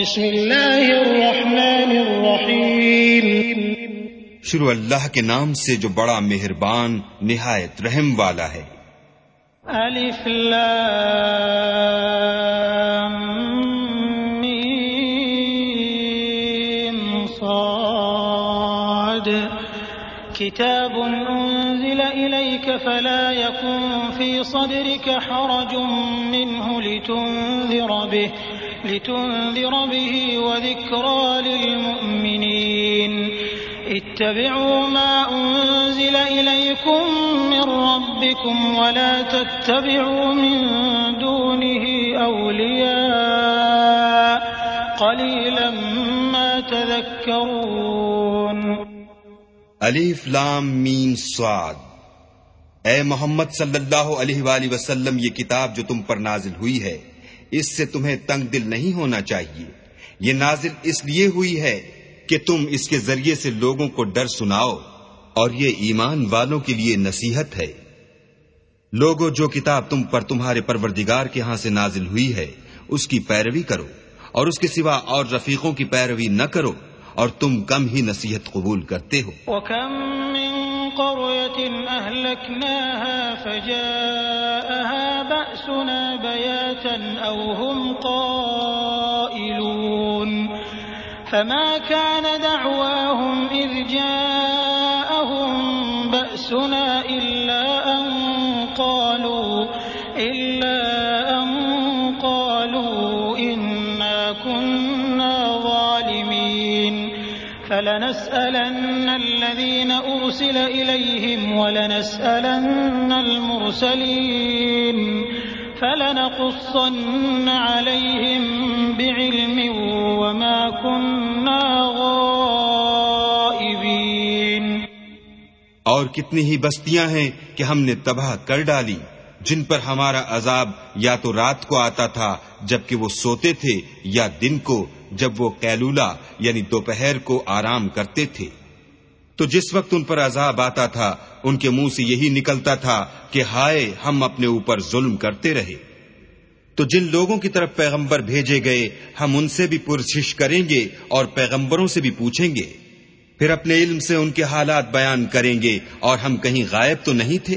بسم اللہ الرحمن الرحیم۔ شروع اللہ کے نام سے جو بڑا مہربان نہایت رحم والا ہے۔ الف لام میم صاد۔ كتاب أنزل إليك فلا يكن في صدرك حرج منه لتنذر به۔ لتنذر به وذكرى للمؤمنين. اتبعوا ما أنزل إليكم من ربكم ولا تتبعوا من دونه أولياء. قليلا ما تذكرون. الف لام مین سواد. اے محمد صلی اللہ علیہ وآلہ وسلم، یہ کتاب جو تم پر نازل ہوئی ہے اس سے تمہیں تنگ دل نہیں ہونا چاہیے۔ یہ نازل اس لیے ہوئی ہے کہ تم اس کے ذریعے سے لوگوں کو ڈر سناؤ اور یہ ایمان والوں کے لیے نصیحت ہے۔ لوگوں جو کتاب تم پر تمہارے پروردگار کے ہاں سے نازل ہوئی ہے، اس کی پیروی کرو اور اس کے سوا اور رفیقوں کی پیروی نہ کرو۔ اور تم کم ہی نصیحت قبول کرتے ہو۔ وَكَم مِن قَرْيَةٍ أَهْلَكْنَاهَا فَجَاءَهَا بَأْسُنَا بَيَاتًا أَوْ هُمْ قَائِلُونَ فما كان دعواهم إذ جاءهم بأسنا فلنسألن الذين أرسل إليهم ولنسألن المرسلين فلنقصن عليهم بعلم وما كنا غائبين. اور کتنی ہی بستیاں ہیں کہ ہم نے تباہ کر ڈالی، جن پر ہمارا عذاب یا تو رات کو آتا تھا، جبکہ وہ سوتے تھے، یا دن کو جب وہ قیلولہ یعنی دوپہر کو آرام کرتے تھے۔ تو جس وقت ان پر عذاب آتا تھا، ان کے منہ سے یہی نکلتا تھا کہ ہائے، ہم اپنے اوپر ظلم کرتے رہے۔ تو جن لوگوں کی طرف پیغمبر بھیجے گئے، ہم ان سے بھی پرسش کریں گے اور پیغمبروں سے بھی پوچھیں گے۔ پھر اپنے علم سے ان کے حالات بیان کریں گے اور ہم کہیں غائب تو نہیں تھے۔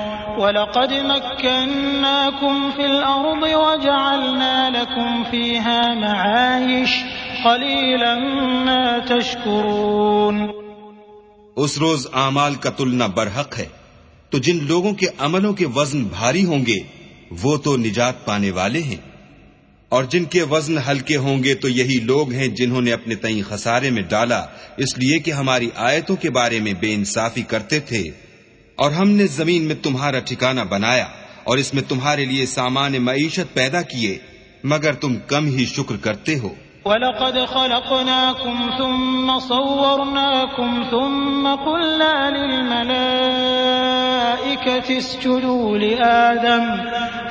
ولقد مكناكم في الأرض وجعلنا لكم فيها معايش قليلا ما تشكرون. اس روز اعمال کا تلنا برحق ہے، تو جن لوگوں کے عملوں کے وزن بھاری ہوں گے، وہ تو نجات پانے والے ہیں۔ اور جن کے وزن ہلکے ہوں گے، تو یہی لوگ ہیں جنہوں نے اپنے تئیں خسارے میں ڈالا، اس لیے کہ ہماری آیتوں کے بارے میں بے انصافی کرتے تھے۔ اور ہم نے زمین میں تمہارا ٹھکانہ بنایا اور اس میں تمہارے لیے سامان معیشت پیدا کیے، مگر تم کم ہی شکر کرتے ہو۔ ولقد خلقناكم ثم صورناكم ثم قلنا للملائكة اسجدوا لآدم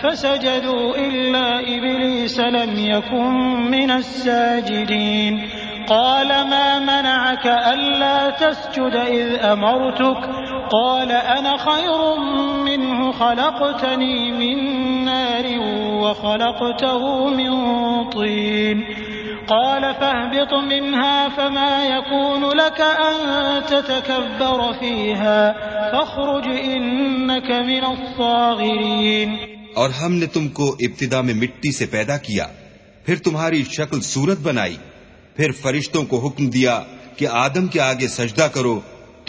فسجدوا إلا إبليس لم يكن من الساجدين قال ما منعك ألا تسجد إذ أمرتك قال أنا خير منه، خلقتني من نار وخلقته من طين. قال فاهبط منها فما يكون لك أن تتكبر فيها، فاخرج إنك من الصاغرين. اور ہم نے تم کو ابتدا میں مٹی سے پیدا کیا، پھر تمہاری شکل صورت بنائی، پھر فرشتوں کو حکم دیا کہ آدم کے آگے سجدہ کرو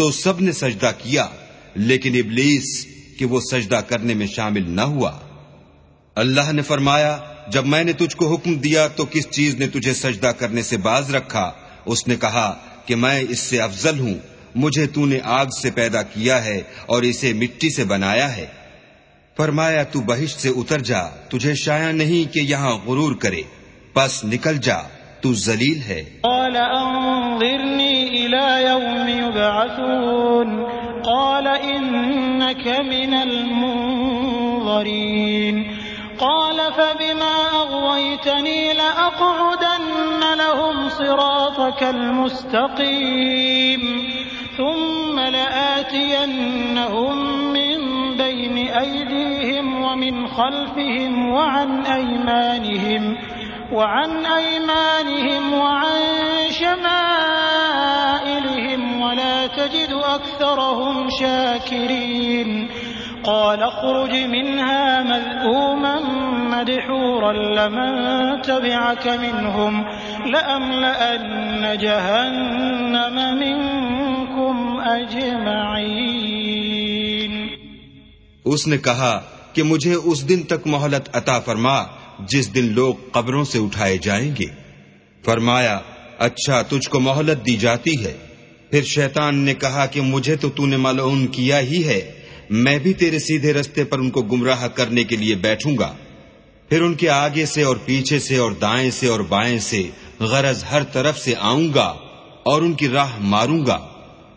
تو سب نے سجدہ کیا، لیکن ابلیس کہ وہ سجدہ کرنے میں شامل نہ ہوا۔ اللہ نے فرمایا، جب میں نے تجھ کو حکم دیا تو کس چیز نے تجھے سجدہ کرنے سے باز رکھا؟ اس نے کہا کہ میں اس سے افضل ہوں، مجھے تو نے آگ سے پیدا کیا ہے اور اسے مٹی سے بنایا ہے۔ فرمایا، تو بہشت سے اتر جا، تجھے شایا نہیں کہ یہاں غرور کرے، پس نکل جا۔ تو ذلیل ہے۔ قال انظرني إلى يوم يبعثون قال إنك من المنظرين قال فبما أغويتني لأقعدن لهم صراطك المستقيم ثم لآتينهم من بين أيديهم ومن خلفهم وعن أيمانهم وعن أيمانهم وعن شمائلهم ولا تجد أكثرهم شاكرين. قال اخرج منها مذءوما مدحورا لمن تبعك منهم لأملأن جهنم منكم أجمعين. اس نے کہا کہ مجھے اس دن تک مہلت عطا فرما جس دن لوگ قبروں سے اٹھائے جائیں گے۔ فرمایا اچھا تجھ کو مہلت دی جاتی ہے۔ پھر شیطان نے کہا کہ مجھے تو تو نے ملعون کیا ہی ہے۔ میں بھی تیرے سیدھے رستے پر ان کو گمراہ کرنے کے لیے بیٹھوں گا۔ پھر ان کے آگے سے اور پیچھے سے اور دائیں سے اور بائیں سے غرض ہر طرف سے آؤں گا اور ان کی راہ ماروں گا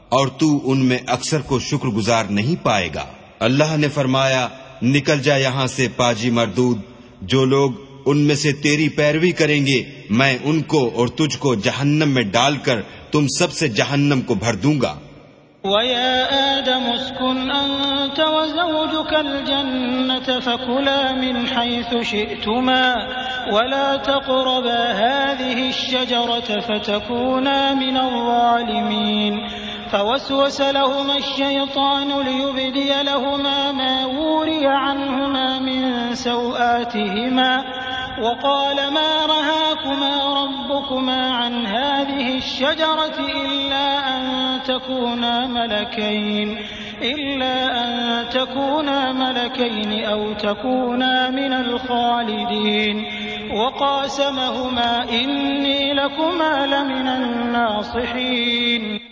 اور تو ان میں اکثر کو شکر گزار نہیں پائے گا۔ اللہ نے فرمایا، نکل جا یہاں سے، پاجی مردود۔ جو لوگ ان میں سے تیری پیروی کریں گے، میں ان کو اور تجھ کو جہنم میں ڈال کر تم سب سے جہنم کو بھر دوں گا۔ ويا آدم اسكن أنت وزوجك الجنة فكلا من حيث شئتما ولا تقربا هذه الشجرة فتكونا من الظالمين فوسوس لهما الشيطان ليبدي لهما ما وري عنهما من سوآتهما وقال ما رهاكما ربكما عن هذه الشجرة إلا أن تكونا ملكين إلا أن تكونا ملكين أو تكونا من الخالدين وقاسمهما إني لكما لمن الناصحين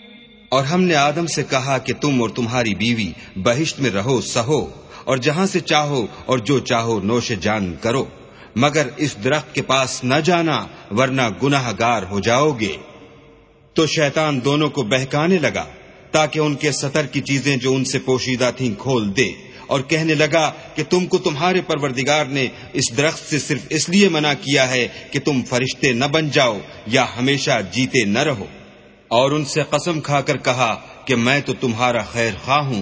اور ہم نے آدم سے کہا کہ تم اور تمہاری بیوی بہشت میں رہو، سہو، اور جہاں سے چاہو اور جو چاہو نوش جان کرو، مگر اس درخت کے پاس نہ جانا ورنہ گناہ گار ہو جاؤ گے۔ تو شیطان دونوں کو بہکانے لگا تاکہ ان کے سطر کی چیزیں جو ان سے پوشیدہ تھیں کھول دے، اور کہنے لگا کہ تم کو تمہارے پروردگار نے اس درخت سے صرف اس لیے منع کیا ہے کہ تم فرشتے نہ بن جاؤ یا ہمیشہ جیتے نہ رہو۔ اور ان سے قسم کھا کر کہا کہ میں تو تمہارا خیر خواہ ہوں۔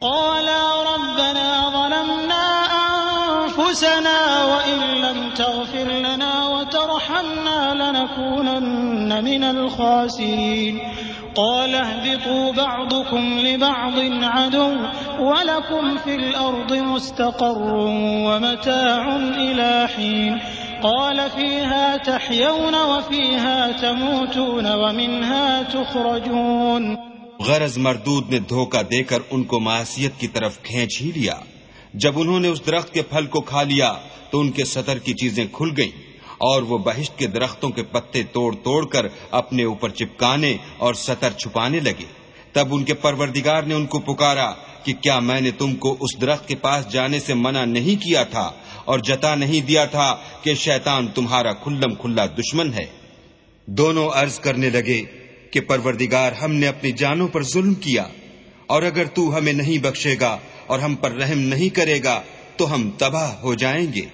قالا ربنا ظلمنا أنفسنا وإن لم تغفر لنا وترحمنا لنكونن من الخاسرين. قال اهبطوا بعضكم لبعض عدو ولكم في الأرض مستقر ومتاع إلى حين. قال فيها تحيون وفيها تموتون ومنها تخرجون. غرض مردود نے دھوکہ دے کر ان کو معاشیت کی طرف کھینچ ہی لیا۔ جب انہوں نے اس درخت کے پھل کو کھا لیا تو ان کے سطر کی چیزیں کھل گئیں اور وہ بہشت کے درختوں کے پتے توڑ توڑ کر اپنے اوپر چپکانے اور سطر چھپانے لگے۔ تب ان کے پروردگار نے ان کو پکارا کہ کیا میں نے تم کو اس درخت کے پاس جانے سے منع نہیں کیا تھا اور جتا نہیں دیا تھا کہ شیطان تمہارا کھلم کھلا دشمن ہے۔ دونوں عرض کرنے لگے کہ پروردگار ہم نے اپنی جانوں پر ظلم کیا، اور اگر تو ہمیں نہیں بخشے گا اور ہم پر رحم نہیں کرے گا، تو ہم تباہ ہو جائیں گے۔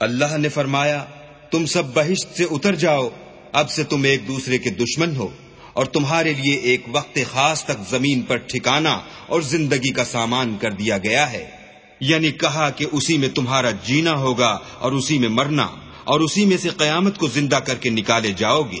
اللہ نے فرمایا، تم سب بہشت سے اتر جاؤ، اب سے تم ایک دوسرے کے دشمن ہو، اور تمہارے لیے ایک وقت خاص تک زمین پر ٹھکانا اور زندگی کا سامان کر دیا گیا ہے۔ یعنی کہا کہ اسی میں تمہارا جینا ہوگا اور اسی میں مرنا، اور اسی میں سے قیامت کو زندہ کر کے نکالے جاؤ گے۔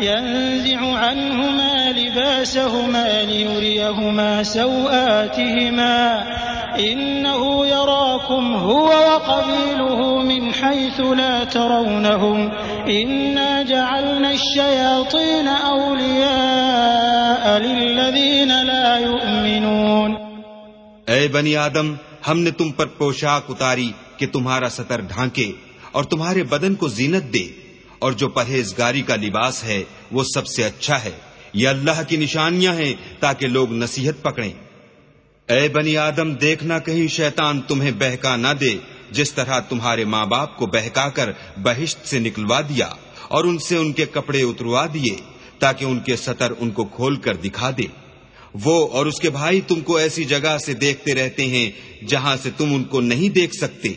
ينزع عنهما لباسهما ليريهما سوآتهما. إنه يراكم هو وقبيله من حيث لا ترونهم. إنا جعلنا الشياطين أولياء للذين لا يؤمنون. اے بنی آدم، ہم نے تم پر پوشاک اتاری کہ تمہارا سطر ڈھانکے اور تمہارے بدن کو زینت دے۔ اور جو پرہیزگاری کا لباس ہے، وہ سب سے اچھا ہے۔ یہ اللہ کی نشانیاں ہیں تاکہ لوگ نصیحت پکڑیں۔ اے بنی آدم دیکھنا کہیں شیطان تمہیں بہکا نہ دے، جس طرح تمہارے ماں باپ کو بہکا کر بہشت سے نکلوا دیا اور ان سے ان کے کپڑے اتروا دیے، تاکہ ان کے سطر ان کو کھول کر دکھا دے۔ وہ اور اس کے بھائی تم کو ایسی جگہ سے دیکھتے رہتے ہیں جہاں سے تم ان کو نہیں دیکھ سکتے۔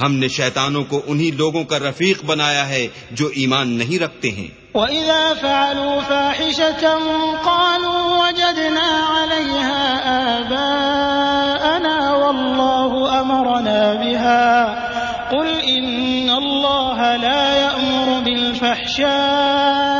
ہم نے شیطانوں کو انہی لوگوں کا رفیق بنایا ہے جو ایمان نہیں رکھتے ہیں۔ وَإِذَا فَعَلُوا فَاحِشَةً قَالُوا وَجَدْنَا عَلَيْهَا آبَاءَنَا وَاللَّهُ أَمَرَنَا بِهَا قُلْ إِنَّ اللَّهَ لَا يَأْمُرُ بِالْفَحْشَاءِ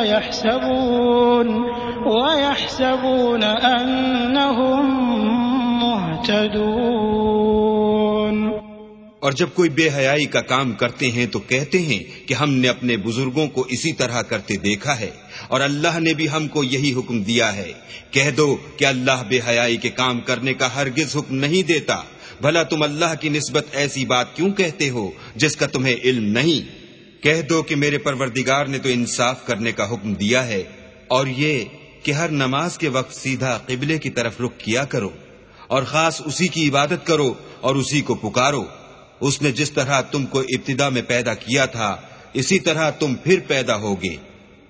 ويحسبون ويحسبون أنهم مهتدون اور جب کوئی بے حیائی کا کام کرتے ہیں تو کہتے ہیں کہ ہم نے اپنے بزرگوں کو اسی طرح کرتے دیکھا ہے اور اللہ نے بھی ہم کو یہی حکم دیا ہے۔ کہہ دو کہ اللہ بے حیائی کے کام کرنے کا ہرگز حکم نہیں دیتا۔ بھلا تم اللہ کی نسبت ایسی بات کیوں کہتے ہو جس کا تمہیں علم نہیں؟ کہہ دو کہ میرے پروردگار نے تو انصاف کرنے کا حکم دیا ہے، اور یہ کہ ہر نماز کے وقت سیدھا قبلے کی طرف رخ کیا کرو، اور خاص اسی کی عبادت کرو اور اسی کو پکارو۔ اس نے جس طرح تم کو ابتدا میں پیدا کیا تھا، اسی طرح تم پھر پیدا ہوگے۔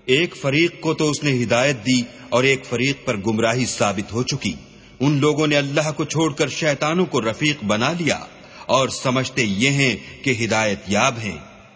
ایک فریق کو تو اس نے ہدایت دی، اور ایک فریق پر گمراہی ثابت ہو چکی۔ ان لوگوں نے اللہ کو چھوڑ کر شیطانوں کو رفیق بنا لیا، اور سمجھتے یہ ہیں کہ ہدایت یاب ہیں۔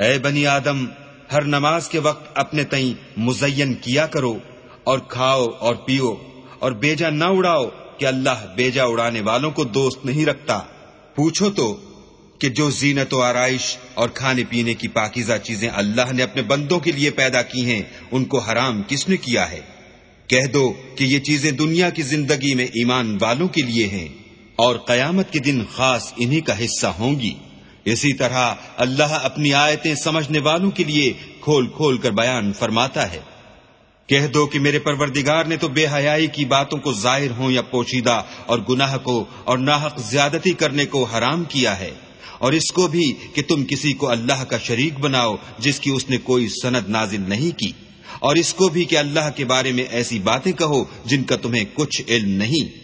اے بنی آدم، ہر نماز کے وقت اپنے تئیں مزین کیا کرو اور کھاؤ اور پیو اور بیجا نہ اڑاؤ کہ اللہ بیجا اڑانے والوں کو دوست نہیں رکھتا۔ پوچھو تو کہ جو زینت و آرائش اور کھانے پینے کی پاکیزہ چیزیں اللہ نے اپنے بندوں کے لیے پیدا کی ہیں، ان کو حرام کس نے کیا ہے؟ کہہ دو کہ یہ چیزیں دنیا کی زندگی میں ایمان والوں کے لیے ہیں اور قیامت کے دن خاص انہی کا حصہ ہوں گی۔ اسی طرح اللہ اپنی آیتیں سمجھنے والوں کے لیے کھول کھول کر بیان فرماتا ہے۔ کہہ دو کہ میرے پروردگار نے تو بے حیائی کی باتوں کو ظاہر ہوں یا پوشیدہ اور گناہ کو اور ناحق زیادتی کرنے کو حرام کیا ہے۔ اور اس کو بھی کہ تم کسی کو اللہ کا شریک بناؤ جس کی اس نے کوئی سند نازل نہیں کی۔ اور اس کو بھی کہ اللہ کے بارے میں ایسی باتیں کہو جن کا تمہیں کچھ علم نہیں۔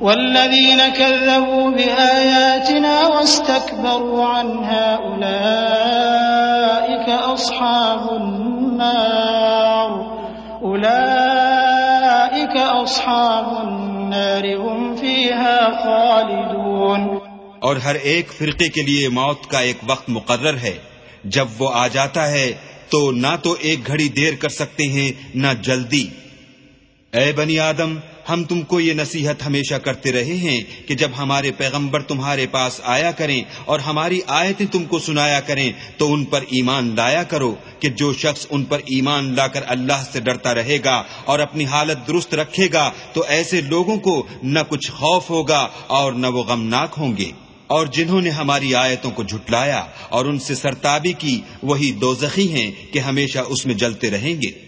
والذين كذبوا بآياتنا واستكبروا عنها أولئك أصحاب النار. أولئك أصحاب النار هم فيها خالدون. اور ہر ایک فرقے کے لیے موت کا ایک وقت مقرر ہے۔ جب وہ آ جاتا ہے تو نہ تو ایک گھڑی دیر کر سکتے ہیں، نہ جلدی۔ اے بنی آدم ہم تم کو یہ نصیحت ہمیشہ کرتے رہے ہیں کہ جب ہمارے پیغمبر تمہارے پاس آیا کریں اور ہماری آیتیں تم کو سنایا کریں تو ان پر ایمان لایا کرو کہ جو شخص ان پر ایمان لا کر اللہ سے ڈرتا رہے گا اور اپنی حالت درست رکھے گا تو ایسے لوگوں کو نہ کچھ خوف ہوگا اور نہ وہ غمناک ہوں گے۔ اور جنہوں نے ہماری آیتوں کو جھٹلایا اور ان سے سرتابی کی وہی دوزخی ہیں کہ ہمیشہ اس میں جلتے رہیں گے۔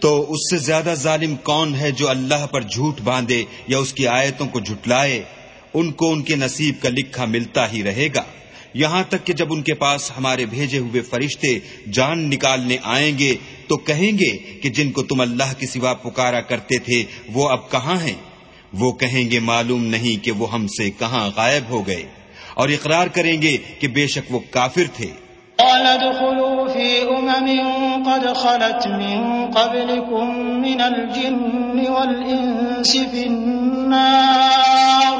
تو اس سے زیادہ ظالم کون ہے جو اللہ پر جھوٹ باندھے یا اس کی آیتوں کو جھٹلائے؟ ان کو ان کے نصیب کا لکھا ملتا ہی رہے گا۔ یہاں تک کہ جب ان کے پاس ہمارے بھیجے ہوئے فرشتے جان نکالنے آئیں گے، تو کہیں گے کہ جن کو تم اللہ کے سوا پکارا کرتے تھے، وہ اب کہاں ہیں؟ وہ کہیں گے معلوم نہیں کہ وہ ہم سے کہاں غائب ہو گئے۔ اور اقرار کریں گے کہ بے شک وہ کافر تھے۔ قال ادخلوا في أمم قد خلت من قبلكم من الجن والإنس في النار.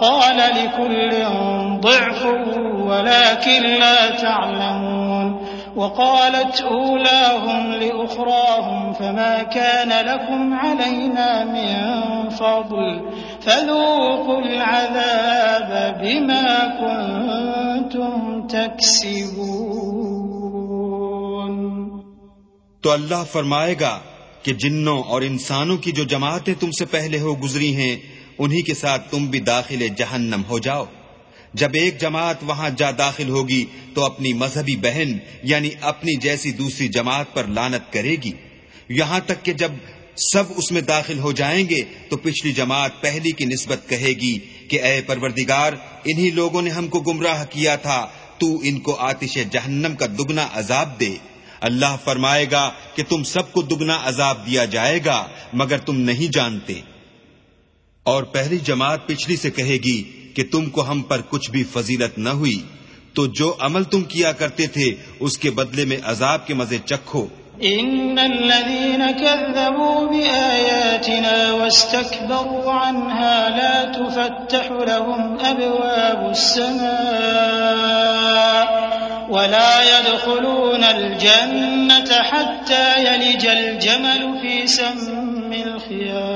قال لكل ضعف ولكن لا تعلمون وقالت أولاهم لأخراهم فما كان لكم علينا من فضل فذوقوا العذاب بما كنتم تكسبون تو اللہ فرمائے گا کہ جنوں اور انسانوں کی جو جماعتیں تم سے پہلے ہو گزری ہیں انہی کے ساتھ تم بھی داخل جہنم ہو جاؤ۔ جب ایک جماعت وہاں جا داخل ہوگی تو اپنی مذہبی بہن یعنی اپنی جیسی دوسری جماعت پر لانت کرے گی۔ یہاں تک کہ جب سب اس میں داخل ہو جائیں گے تو پچھلی جماعت پہلی کی نسبت کہے گی کہ اے پروردگار، انہی لوگوں نے ہم کو گمراہ کیا تھا، تو ان کو آتش جہنم کا دگنا عذاب دے۔ اللہ فرمائے گا کہ تم سب کو دگنا عذاب دیا جائے گا، مگر تم نہیں جانتے۔ اور پہلی جماعت پچھلی سے کہے گی کہ تم کو ہم پر کچھ بھی فضیلت نہ ہوئی، تو جو عمل تم کیا کرتے تھے، اس کے بدلے میں عذاب کے مزے چکھو۔ ان الذين كذبوا بآياتنا واستكبروا عنها لا تفتح لهم ابواب السماء ولا يدخلون الجنة حتى يلج الجمل في سم الخياط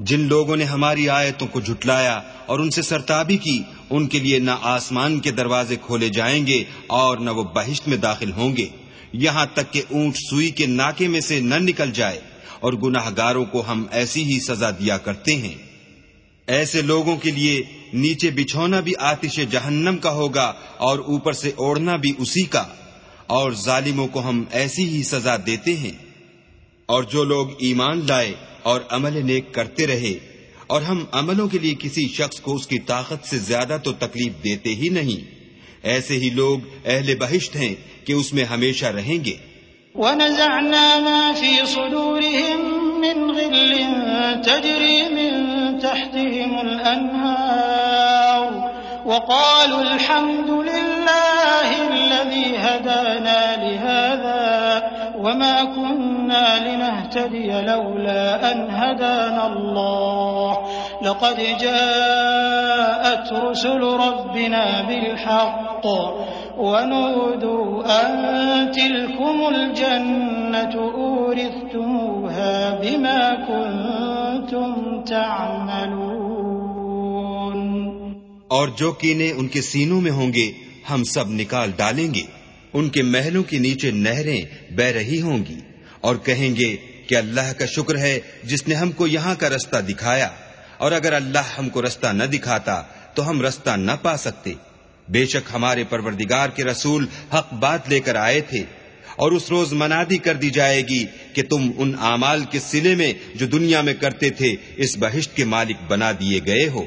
جن لوگوں نے ہماری آیتوں کو جھٹلایا اور ان سے سرتابی کی، ان کے لیے نہ آسمان کے دروازے کھولے جائیں گے اور نہ وہ بہشت میں داخل ہوں گے۔ یہاں تک کہ اونٹ سوئی کے ناکے میں سے نہ نکل جائے اور گناہ گاروں کو ہم ایسی ہی سزا دیا کرتے ہیں۔ ایسے لوگوں کے لیے نیچے بچھونا بھی آتش جہنم کا ہوگا اور اوپر سے اوڑھنا بھی اسی کا۔ اور ظالموں کو ہم ایسی ہی سزا دیتے ہیں۔ اور جو لوگ ایمان لائے اور عمل نیک کرتے رہے۔ اور ہم عملوں کے لیے کسی شخص کو اس کی طاقت سے زیادہ تو تکلیف دیتے ہی نہیں۔ ایسے ہی لوگ اہل بہشت ہیں کہ اس میں ہمیشہ رہیں گے۔ ونزعنا ما في صدورهم من غل تجري من تحتهم الأنهار وقالوا الحمد لله الذي هدانا لهذا وما كنا لنهتدي لولا أن هدانا الله لقد جاءت رسل ربنا بالحق ونودوا أن تلكم الجنة أورثتموها بما كنتم تعملون اور جو کینے ان کے سینوں میں ہوں گے، ہم سب نکال ڈالیں گے۔ ان کے محلوں کے نیچے نہریں بہ رہی ہوں گی اور کہیں گے کہ اللہ کا شکر ہے جس نے ہم کو یہاں کا رستہ دکھایا اور اگر اللہ ہم کو رستہ نہ دکھاتا تو ہم رستہ نہ پا سکتے۔ بے شک ہمارے پروردگار کے رسول حق بات لے کر آئے تھے اور اس روز منادی کر دی جائے گی کہ تم ان اعمال کے سلے میں جو دنیا میں کرتے تھے اس بہشت کے مالک بنا دیے گئے ہو۔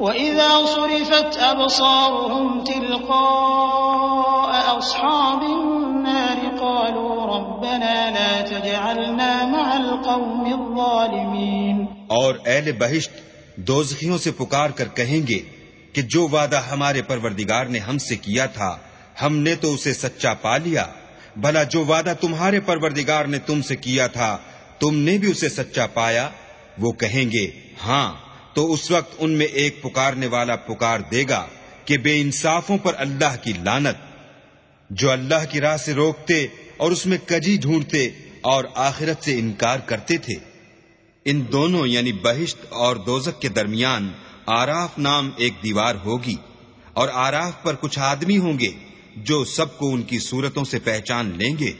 وإذا صرفت أبصارهم تلقاء أصحاب النار قالوا ربنا لا تجعلنا مع القوم الظالمين اور اہل بہشت دوزخیوں سے پکار کر کہیں گے کہ جو وعدہ ہمارے پروردگار نے ہم سے کیا تھا، ہم نے تو اسے سچا پا لیا۔ بھلا جو وعدہ تمہارے پروردگار نے تم سے کیا تھا، تم نے بھی اسے سچا پایا؟ وہ کہیں گے ہاں۔ تو اس وقت ان میں ایک پکارنے والا پکار دے گا کہ بے انصافوں پر اللہ کی لانت جو اللہ کی راہ سے روکتے اور اس میں کجی ڈھونڈتے اور آخرت سے انکار کرتے تھے۔ ان دونوں یعنی بہشت اور دوزک کے درمیان آراف نام ایک دیوار ہوگی اور آراف پر کچھ آدمی ہوں گے جو سب کو ان کی صورتوں سے پہچان لیں گے،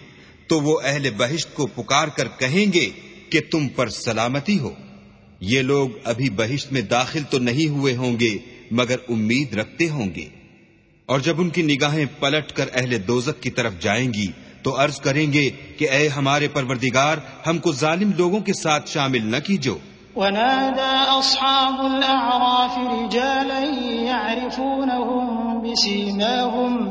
تو وہ اہل بہشت کو پکار کر کہیں گے کہ تم پر سلامتی ہو۔ یہ لوگ ابھی بہشت میں داخل تو نہیں ہوئے ہوں گے، مگر امید رکھتے ہوں گے۔ اور جب ان کی نگاہیں پلٹ کر اہل دوزک کی طرف جائیں گی، تو عرض کریں گے کہ اے ہمارے پروردگار، ہم کو ظالم لوگوں کے ساتھ شامل نہ کیجو۔ ونادى أصحاب الأعراف رجالا يعرفونهم بسيماهم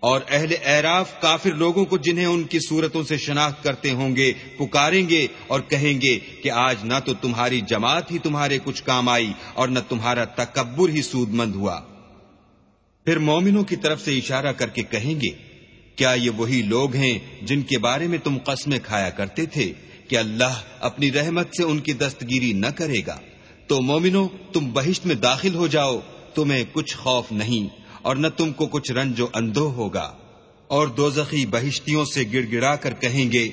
اور اہل اعراف کافر لوگوں کو جنہیں ان کی صورتوں سے شناخت کرتے ہوں گے، پکاریں گے اور کہیں گے کہ آج نہ تو تمہاری جماعت ہی تمہارے کچھ کام آئی اور نہ تمہارا تکبر ہی سود مند ہوا۔ پھر مومنوں کی طرف سے اشارہ کر کے کہیں گے، کیا یہ وہی لوگ ہیں جن کے بارے میں تم قسمیں کھایا کرتے تھے کہ اللہ اپنی رحمت سے ان کی دستگیری نہ کرے گا؟ تو مومنو تم بہشت میں داخل ہو جاؤ، تمہیں کچھ خوف نہیں۔ اور نہ تم کو کچھ رنج و اندو ہوگا۔ اور دو زخی بہشتیوں سے گڑ گڑا کر کہیں گے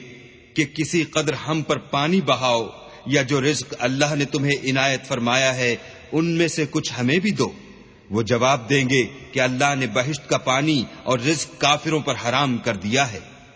کہ کسی قدر ہم پر پانی بہاؤ یا جو رزق اللہ نے تمہیں عنایت فرمایا ہے، ان میں سے کچھ ہمیں بھی دو۔ وہ جواب دیں گے کہ اللہ نے بہشت کا پانی اور رزق کافروں پر حرام کر دیا ہے۔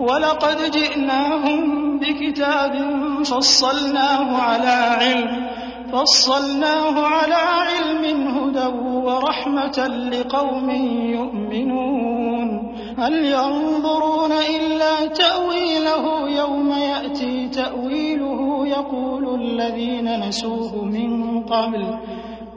ولقد جئناهم بكتاب فصلناه على علم، فصلناه على علم هدى ورحمة لقوم يؤمنون. هل ينظرون إلا تأويله يوم يأتي تأويله يقول الذين نسوه من قبل.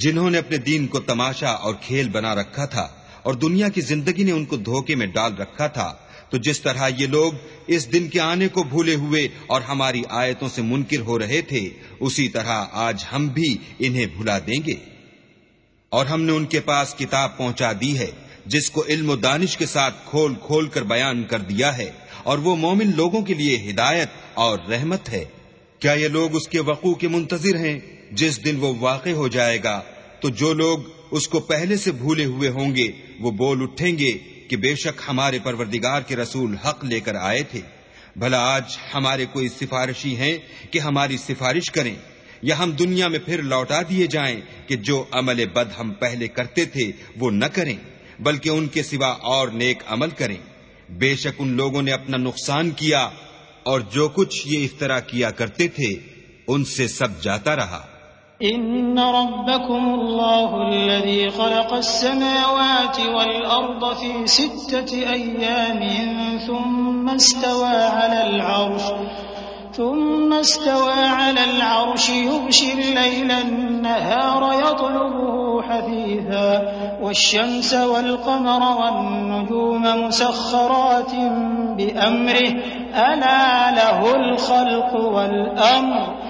جنہوں نے اپنے دین کو تماشا اور کھیل بنا رکھا تھا اور دنیا کی زندگی نے ان کو دھوکے میں ڈال رکھا تھا، تو جس طرح یہ لوگ اس دن کے آنے کو بھولے ہوئے اور ہماری آیتوں سے منکر ہو رہے تھے، اسی طرح آج ہم بھی انہیں بھلا دیں گے۔ اور ہم نے ان کے پاس کتاب پہنچا دی ہے، جس کو علم و دانش کے ساتھ کھول کھول کر بیان کر دیا ہے، اور وہ مومن لوگوں کے لیے ہدایت اور رحمت ہے۔ کیا یہ لوگ اس کے وقوع کے منتظر ہیں؟ جس دن وہ واقع ہو جائے گا، تو جو لوگ اس کو پہلے سے بھولے ہوئے ہوں گے، وہ بول اٹھیں گے کہ بے شک ہمارے پروردگار کے رسول حق لے کر آئے تھے۔ بھلا آج ہمارے کوئی سفارشی ہیں کہ ہماری سفارش کریں، یا ہم دنیا میں پھر لوٹا دیے جائیں کہ جو عمل بد ہم پہلے کرتے تھے، وہ نہ کریں، بلکہ ان کے سوا اور نیک عمل کریں۔ بے شک ان لوگوں نے اپنا نقصان کیا، اور جو کچھ یہ افطرا کیا کرتے تھے، ان سے سب جاتا رہا۔ إن ربكم الله الذي خلق السماوات والأرض في ستة أيام ثم استوى على العرش، ثم استوى على العرش يغشي الليل النهار يطلبه حثيثا، والشمس والقمر والنجوم مسخرات بأمره، ألا له الخلق والأمر؟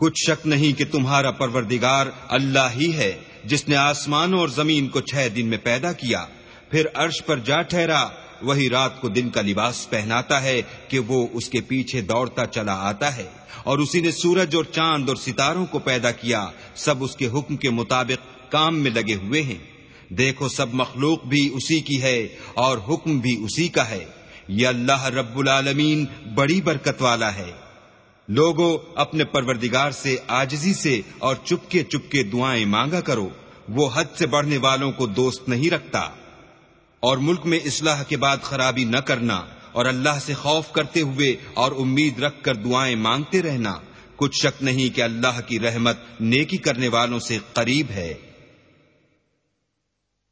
کچھ شک نہیں کہ تمہارا پروردگار اللہ ہی ہے، جس نے آسمان اور زمین کو چھ دن میں پیدا کیا۔ پھر عرش پر جا ٹھہرا، وہی رات کو دن کا لباس پہناتا ہے کہ وہ اس کے پیچھے دوڑتا چلا آتا ہے۔ اور اسی نے سورج اور چاند اور ستاروں کو پیدا کیا، سب اس کے حکم کے مطابق کام میں لگے ہوئے ہیں۔ دیکھو، سب مخلوق بھی اسی کی ہے اور حکم بھی اسی کا ہے۔ یہ اللہ رب العالمین بڑی برکت والا ہے۔ لوگوں اپنے پروردگار سے آجزی سے اور چپکے چپکے دعائیں مانگا کرو۔ وہ حد سے بڑھنے والوں کو دوست نہیں رکھتا۔ اور ملک میں اصلاح کے بعد خرابی نہ کرنا۔ اور اللہ سے خوف کرتے ہوئے اور امید رکھ کر دعائیں مانگتے رہنا۔ کچھ شک نہیں کہ اللہ کی رحمت نیکی کرنے والوں سے قریب ہے۔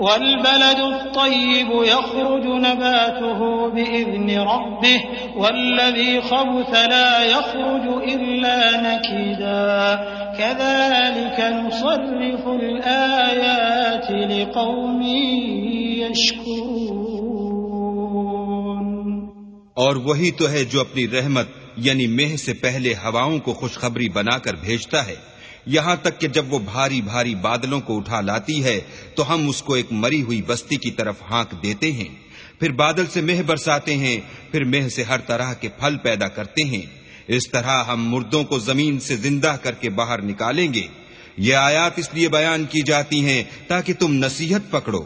والبلد الطيب يخرج نباته بإذن ربه، والذي خبث لا يخرج إلا نكدا. كذلك نصرف الآيات لقوم يشكرون. اور وہی تو ہے جو اپنی رحمت یعنی مہ سے پہلے ہواؤں کو خوشخبری بنا کر بھیجتا ہے۔ یہاں تک کہ جب وہ بھاری بھاری بادلوں کو اٹھا لاتی ہے، تو ہم اس کو ایک مری ہوئی بستی کی طرف ہانک دیتے ہیں۔ پھر بادل سے مہ برساتے ہیں، پھر مہ سے ہر طرح کے پھل پیدا کرتے ہیں۔ اس طرح ہم مردوں کو زمین سے زندہ کر کے باہر نکالیں گے۔ یہ آیات اس لیے بیان کی جاتی ہیں تاکہ تم نصیحت پکڑو۔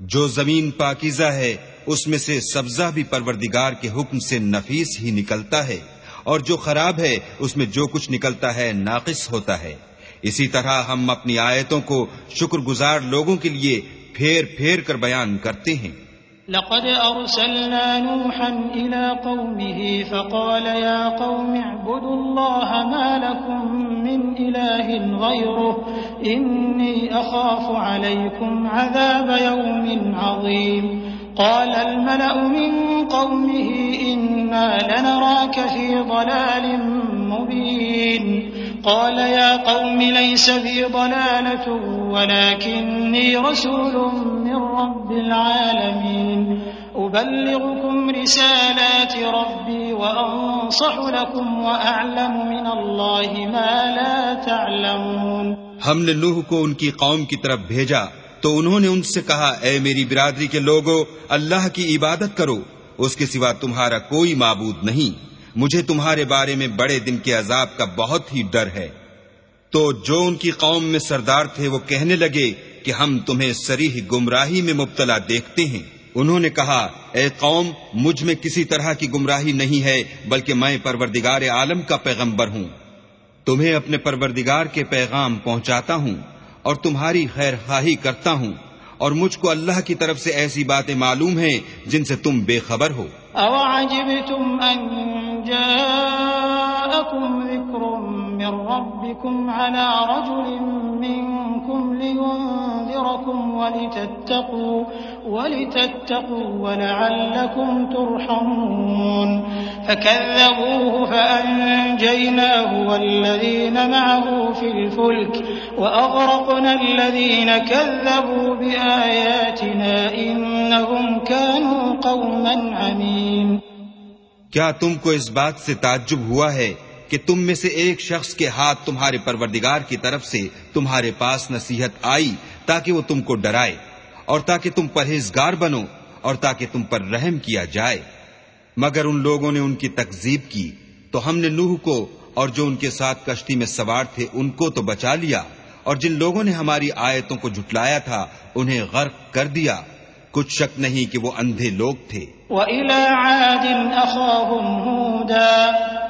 جو زمین پاکیزہ ہے، اس میں سے سبزہ بھی پروردگار کے حکم سے نفیس ہی نکلتا ہے۔ اور جو خراب ہے، اس میں جو کچھ نکلتا ہے، ناقص ہوتا ہے۔ اسی طرح ہم اپنی آیتوں کو شکر گزار لوگوں کے لیے پھیر پھیر کر بیان کرتے ہیں۔ لقد أرسلنا نوحا إلى قومه فقال يا قوم اعبدوا الله ما لكم من إله غيره، إني أخاف عليكم عذاب يوم عظيم۔ قال الملأ من قومه إنا لنراك في ضلال مبين. قال يا قوم ليس بي ضلالة ولكني رسول من رب العالمين. أبلغكم رسالات ربي وأنصح لكم وأعلم من الله ما لا تعلمون. ہم نے نوح کو ان کی قوم کی طرف بھیجا تو انہوں نے ان سے کہا، اے میری برادری کے لوگوں اللہ کی عبادت کرو، اس کے سوا تمہارا کوئی معبود نہیں۔ مجھے تمہارے بارے میں بڑے دن کے عذاب کا بہت ہی ڈر ہے۔ تو جو ان کی قوم میں سردار تھے، وہ کہنے لگے کہ ہم تمہیں سریح گمراہی میں مبتلا دیکھتے ہیں۔ انہوں نے کہا، اے قوم، مجھ میں کسی طرح کی گمراہی نہیں ہے، بلکہ میں پروردگار عالم کا پیغمبر ہوں۔ تمہیں اپنے پروردگار کے پیغام پہنچاتا ہوں۔ اور تمہاری خیر خواہی کرتا ہوں اور مجھ کو اللہ کی طرف سے ایسی باتیں معلوم ہیں جن سے تم بے خبر ہو۔ أَوَعَجِبْتُمْ أَن جَاءَكُمْ ذِكْرٌ مِّن رَّبِّكُمْ عَلَىٰ رَجُلٍ مِّنكُمْ لِيُنذِرَكُمْ وَلِتَتَّقُوا وَلِتَتَّقُوا وَلَعَلَّكُمْ تُرْحَمُونَ. فَكَذَّبُوهُ فَأَنجَيْنَاهُ وَالَّذِينَ مَعَهُ فِي الْفُلْكِ وَأَغْرَقْنَا الَّذِينَ كَذَّبُوا بِآيَاتِنَا إِنَّهُمْ كَانُوا قَوْمًا عَمِينَ. کیا تم کو اس بات سے تعجب ہوا ہے کہ تم میں سے ایک شخص کے ہاتھ تمہارے پروردگار کی طرف سے تمہارے پاس نصیحت آئی تاکہ وہ تم کو ڈرائے اور تاکہ تم پرہیزگار بنو اور تاکہ تم پر رحم کیا جائے۔ مگر ان لوگوں نے ان کی تکزیب کی۔ تو ہم نے نوح کو اور جو ان کے ساتھ کشتی میں سوار تھے ان کو تو بچا لیا اور جن لوگوں نے ہماری آیتوں کو جھٹلایا تھا انہیں غرق کر دیا۔ کچھ شک نہیں کہ وہ اندھے لوگ تھے۔ وَإِلَىٰ عَادٍ أَخَاهُمْ هُودًا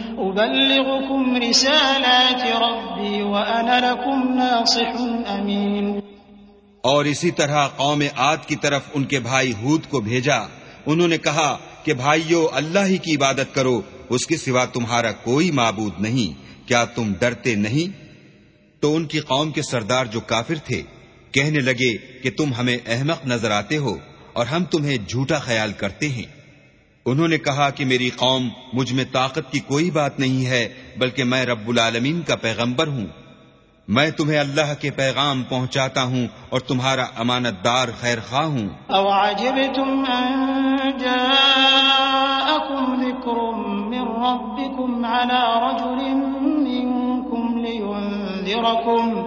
أبلغكم رسالات ربي وأنا لكم ناصح أمين. اور اسی طرح قوم آد کی طرف ان کے بھائی ہود کو بھیجا۔ انہوں نے کہا کہ بھائیو، اللہ ہی کی عبادت کرو، اس کے سوا تمہارا کوئی معبود نہیں۔ کیا تم ڈرتے نہیں؟ تو ان کی قوم کے سردار جو کافر تھے، کہنے لگے کہ تم ہمیں احمق نظر آتے ہو اور ہم تمہیں جھوٹا خیال کرتے ہیں۔ انہوں نے کہا کہ میری قوم مجھ میں طاقت کی کوئی بات نہیں ہے، بلکہ میں رب العالمین کا پیغمبر ہوں۔ میں تمہیں اللہ کے پیغام پہنچاتا ہوں اور تمہارا امانت دار خیر خواہ ہوں۔ او عجبتم ان جاءكم من ربكم على رجل منكم لينذركم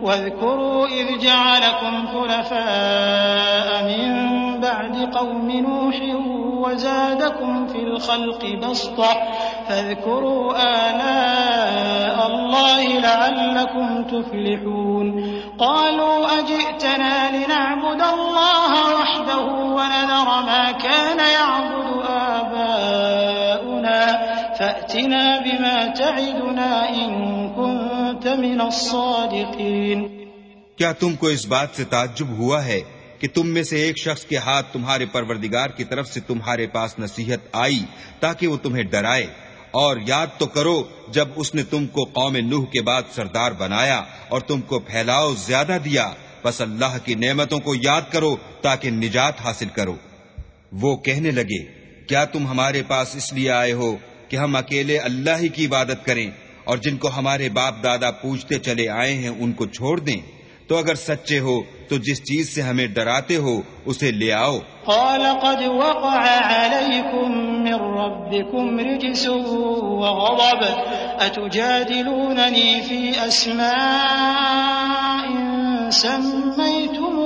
واذكروا اذ جعلكم خلفاء من بعد قوم نوح وزادكم في الخلق بسطة فاذكروا آلاء الله لعلكم تفلحون قالوا أجئتنا لنعبد الله وحده ونذر ما كان يعبد آباؤنا فأتنا بما تعدنا إن كنت من الصادقين کیا تم کو اس بات سے تعجب ہوا ہے کہ تم میں سے ایک شخص کے ہاتھ تمہارے پروردگار کی طرف سے تمہارے پاس نصیحت آئی تاکہ وہ تمہیں ڈرائے۔ اور یاد تو کرو جب اس نے تم کو قوم نوح کے بعد سردار بنایا اور تم کو پھیلاؤ زیادہ دیا بس اللہ کی نعمتوں کو یاد کرو تاکہ نجات حاصل کرو۔ وہ کہنے لگے، کیا تم ہمارے پاس اس لیے آئے ہو کہ ہم اکیلے اللہ ہی کی عبادت کریں اور جن کو ہمارے باپ دادا پوچھتے چلے آئے ہیں ان کو چھوڑ دیں؟ تو اگر سچے ہو تو جس چیز سے ہمیں ڈراتے ہو، اسے لے آؤ۔ قال قد وقع عليكم من ربكم رجس وغضب، أتجادلونني في أسماء سميتموها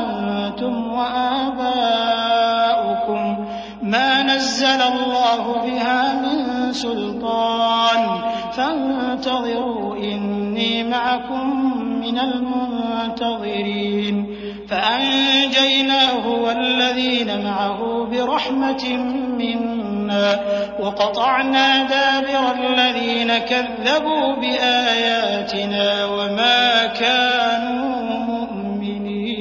أنتم وآباؤكم، ما نزل الله بها من سلطان، فانتظروا إني معكم من المنتظرين فأنجيناه والذين معه برحمة منا وقطعنا دابر الذين كذبوا بآياتنا وما كانوا مؤمنين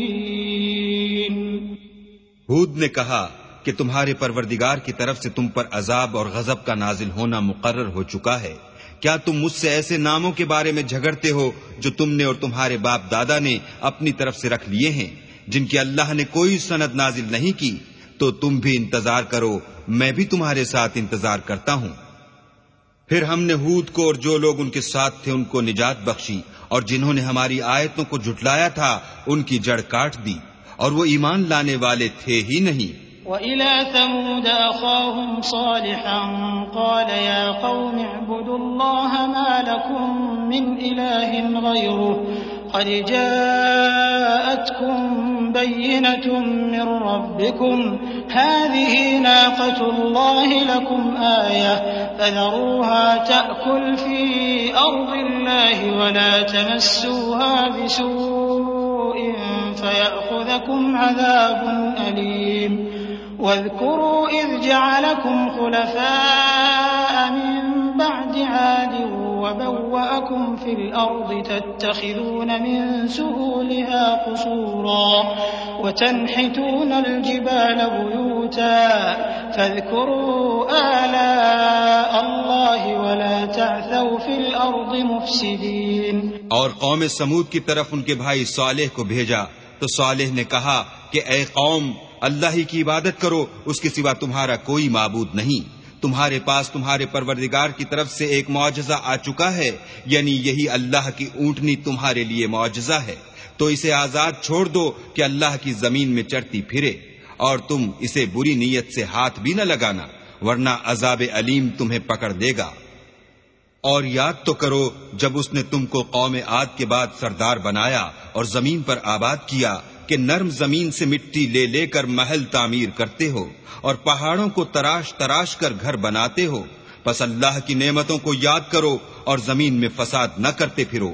ہود نے کہا کہ تمہارے پروردگار کی طرف سے تم پر عذاب اور غضب کا نازل ہونا مقرر ہو چکا ہے۔ کیا تم مجھ سے ایسے ناموں کے بارے میں جھگڑتے ہو جو تم نے اور تمہارے باپ دادا نے اپنی طرف سے رکھ لیے ہیں؟ جن کی اللہ نے کوئی سند نازل نہیں کی، تو تم بھی انتظار کرو، میں بھی تمہارے ساتھ انتظار کرتا ہوں۔ پھر ہم نے ہود کو اور جو لوگ ان کے ساتھ تھے ان کو نجات بخشی، اور جنہوں نے ہماری آیتوں کو جھٹلایا تھا، ان کی جڑ کاٹ دی، اور وہ ایمان لانے والے تھے ہی نہیں۔ وإلى ثمود أخاهم صالحا قال يا قوم اعبدوا الله ما لكم من إله غيره قد جاءتكم بينة من ربكم هذه ناقة الله لكم آية فذروها تأكل في أرض الله ولا تمسوها بسوء فيأخذكم عذاب أليم واذكروا إذ جعلكم خلفاء من بعد عاد وبوأكم في الأرض تتخذون من سهولها قصورا وتنحتون الجبال بيوتا فاذكروا آلاء الله ولا تعثوا في الأرض مفسدين اور قوم سمود کی طرف ان کے بھائی صالح کو بھیجا تو صالح نے کہا کہ اے قوم اللہ ہی کی عبادت کرو، اس کے سوا تمہارا کوئی معبود نہیں۔ تمہارے پاس تمہارے پروردگار کی طرف سے ایک معجزہ آ چکا ہے یعنی یہی اللہ کی اونٹنی تمہارے لیے معجزہ ہے۔ تو اسے آزاد چھوڑ دو کہ اللہ کی زمین میں چڑھتی پھرے، اور تم اسے بری نیت سے ہاتھ بھی نہ لگانا، ورنہ عذاب علیم تمہیں پکڑ دے گا۔ اور یاد تو کرو، جب اس نے تم کو قوم آد کے بعد سردار بنایا اور زمین پر آباد کیا کہ نرم زمین سے مٹی لے لے کر محل تعمیر کرتے ہو اور پہاڑوں کو تراش تراش کر گھر بناتے ہو۔ بس اللہ کی نعمتوں کو یاد کرو اور زمین میں فساد نہ کرتے پھرو۔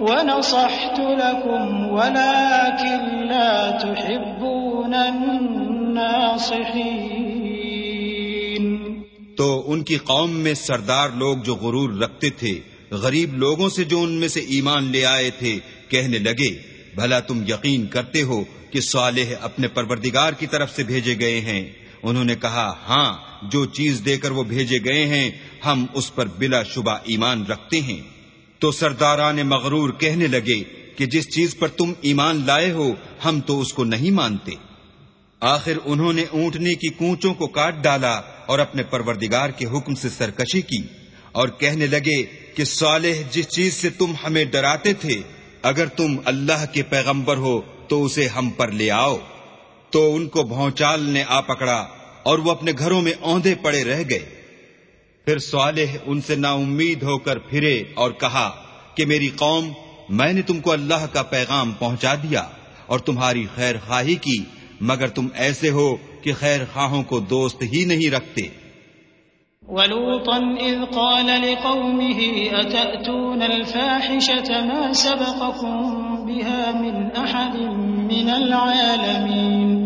ونصحت لكم، ولكن لا تحبون الناصحين. تو ان ان کی قوم میں سردار لوگ جو غرور رکھتے تھے، غریب لوگوں سے جو ان میں سے ایمان لے آئے تھے، کہنے لگے، بھلا تم یقین کرتے ہو کہ صالح اپنے پروردگار کی طرف سے بھیجے گئے ہیں۔ انہوں نے کہا ہاں جو چیز دے کر وہ بھیجے گئے ہیں، ہم اس پر بلا شبہ ایمان رکھتے ہیں۔ تو سرداران مغرور کہنے لگے کہ جس چیز پر تم ایمان لائے ہو، ہم تو اس کو نہیں مانتے۔ آخر انہوں نے اونٹنی کی کونچوں کو کاٹ ڈالا اور اپنے پروردگار کے حکم سے سرکشی کی اور کہنے لگے کہ صالح، جس چیز سے تم ہمیں ڈراتے تھے، اگر تم اللہ کے پیغمبر ہو تو اسے ہم پر لے آؤ۔ تو ان کو بھونچال نے آ پکڑا اور وہ اپنے گھروں میں اوندے پڑے رہ گئے۔ پھر صالح ان سے نا امید ہو کر پھرے اور کہا کہ میری قوم، میں نے تم کو اللہ کا پیغام پہنچا دیا اور تمہاری خیر خواہی کی، مگر تم ایسے ہو کہ خیر خواہوں کو دوست ہی نہیں رکھتے۔ ولوطا إذ قال لقومه أتأتون الفاحشة ما سبقكم بها من أحد من العالمين؟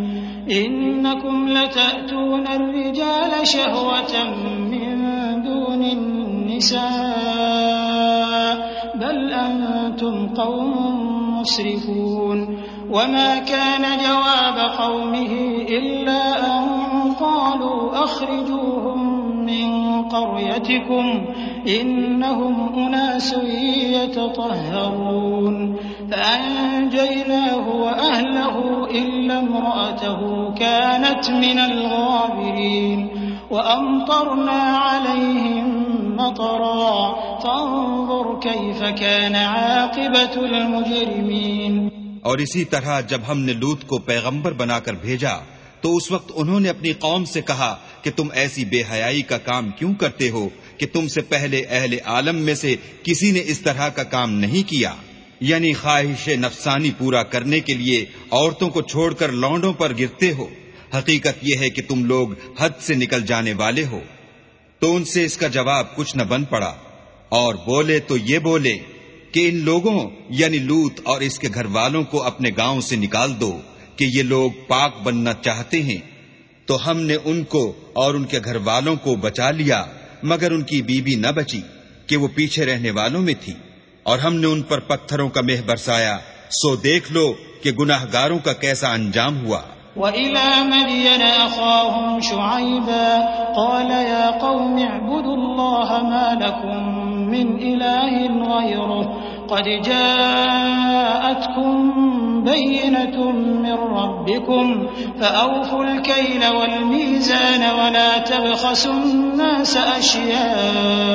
إنكم لتأتون الرجال شهوة من النساء بل أنتم قوم مسرفون. وما كان جواب قومه إلا أن قالوا أخرجوهم من قريتكم إنهم أناس يتطهرون. فأنجيناه وأهله إلا امرأته كانت من الغابرين. وأمطرنا عليهم مطرا. فانظر كيف كان عاقبة المجرمين. اور اسی طرح جب ہم نے لوت کو پیغمبر بنا کر بھیجا، تو اس وقت انہوں نے اپنی قوم سے کہا کہ تم ایسی بے حیائی کا کام کیوں کرتے ہو کہ تم سے پہلے اہل عالم میں سے کسی نے اس طرح کا کام نہیں کیا؟ یعنی خواہش نفسانی پورا کرنے کے لیے عورتوں کو چھوڑ کر لونڈوں پر گرتے ہو۔ حقیقت یہ ہے کہ تم لوگ حد سے نکل جانے والے ہو۔ تو ان سے اس کا جواب کچھ نہ بن پڑا۔ اور بولے تو یہ بولے کہ ان لوگوں یعنی لوت اور اس کے گھر والوں کو اپنے گاؤں سے نکال دو کہ یہ لوگ پاک بننا چاہتے ہیں۔ تو ہم نے ان کو اور ان کے گھر والوں کو بچا لیا، مگر ان کی بیوی نہ بچی کہ وہ پیچھے رہنے والوں میں تھی۔ اور ہم نے ان پر پتھروں کا مہ برسایا۔ سو دیکھ لو کہ گناہ گاروں کا کیسا انجام ہوا۔ وَإِلَى مَدْيَنَ أَخَاهُمْ شُعَيْبًا قَالَ يَا قَوْمِ اعْبُدُوا اللَّهَ مَا لَكُمْ مِنْ إِلَٰهٍ غَيْرُهُ قَدْ جَاءَتْكُمْ بينة من ربكم فأوفوا الكيل والميزان ولا تبخسوا الناس أشياءهم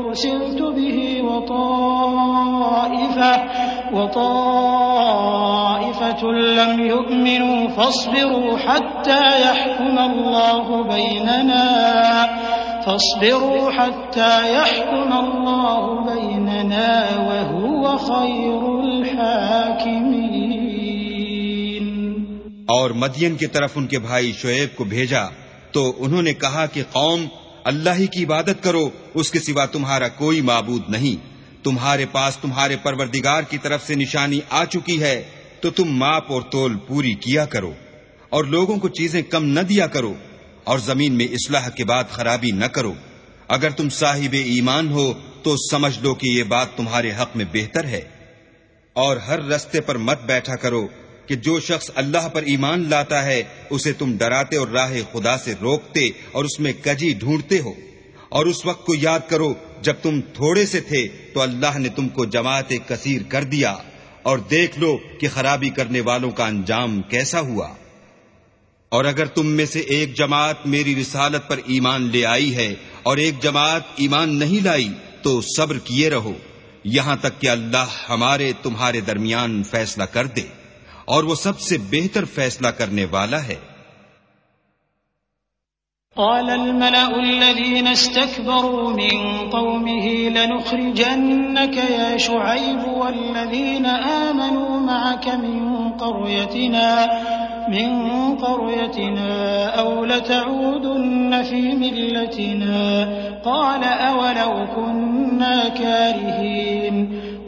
أرسلت به وطائفة, وطائفة لم يؤمنوا فاصبروا حتى يحكم الله بيننا فاصبروا حتى يحكم الله بيننا وهو خير الحاكمين. اور مدین کی طرف ان کے بھائی شعیب کو بھیجا تو انہوں نے کہا کہ قوم اللہ ہی کی عبادت کرو، اس کے سوا تمہارا کوئی معبود نہیں۔ تمہارے پاس تمہارے پروردگار کی طرف سے نشانی آ چکی ہے، تو تم ماپ اور تول پوری کیا کرو۔ اور لوگوں کو چیزیں کم نہ دیا کرو، اور زمین میں اصلاح کے بعد خرابی نہ کرو۔ اگر تم صاحب ایمان ہو، تو سمجھ لو کہ یہ بات تمہارے حق میں بہتر ہے۔ اور ہر رستے پر مت بیٹھا کرو کہ جو شخص اللہ پر ایمان لاتا ہے، اسے تم ڈراتے اور راہ خدا سے روکتے اور اس میں کجی ڈھونڈتے ہو۔ اور اس وقت کو یاد کرو، جب تم تھوڑے سے تھے تو اللہ نے تم کو جماعت کثیر کر دیا۔ اور دیکھ لو کہ خرابی کرنے والوں کا انجام کیسا ہوا۔ اور اگر تم میں سے ایک جماعت میری رسالت پر ایمان لے آئی ہے اور ایک جماعت ایمان نہیں لائی، تو صبر کیے رہو۔ یہاں تک کہ اللہ ہمارے تمہارے درمیان فیصلہ کر دے۔ اور وہ سب سے بہتر فیصلہ کرنے والا ہے۔ قال الملأ الذين استكبروا من قومه لنخرجنك يا شعيب والذين آمنوا معك من قريتنا من قريتنا أو لتعودن في ملتنا، قال أولو كنا كارهين۔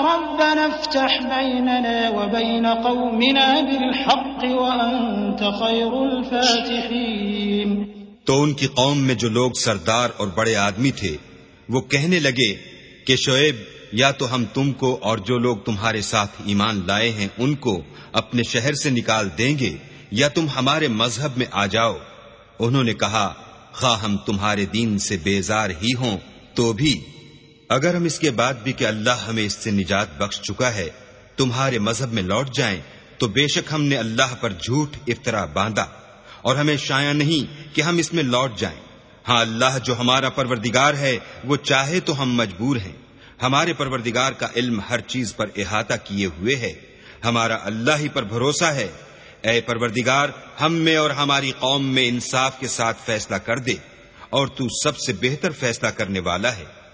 ربنا افتح بيننا وبين قومنا بالحق وأنت خير الفاتحين. تو ان کی قوم میں جو لوگ سردار اور بڑے آدمی تھے، وہ کہنے لگے کہ شعیب، یا تو ہم تم کو اور جو لوگ تمہارے ساتھ ایمان لائے ہیں، ان کو اپنے شہر سے نکال دیں گے، یا تم ہمارے مذہب میں آ جاؤ۔ انہوں نے کہا، خواہ ہم تمہارے دین سے بیزار ہی ہوں، تو بھی اگر ہم اس کے بعد بھی کہ اللہ ہمیں اس سے نجات بخش چکا ہے، تمہارے مذہب میں لوٹ جائیں، تو بے شک ہم نے اللہ پر جھوٹ افطرا باندھا۔ اور ہمیں شایا نہیں کہ ہم اس میں لوٹ جائیں۔ ہاں اللہ جو ہمارا پروردگار ہے، وہ چاہے تو ہم مجبور ہیں۔ ہمارے پروردگار کا علم ہر چیز پر احاطہ کیے ہوئے ہے۔ ہمارا اللہ ہی پر بھروسہ ہے۔ اے پروردگار، ہم میں اور ہماری قوم میں انصاف کے ساتھ فیصلہ کر دے، اور تو سب سے بہتر فیصلہ کرنے والا ہے۔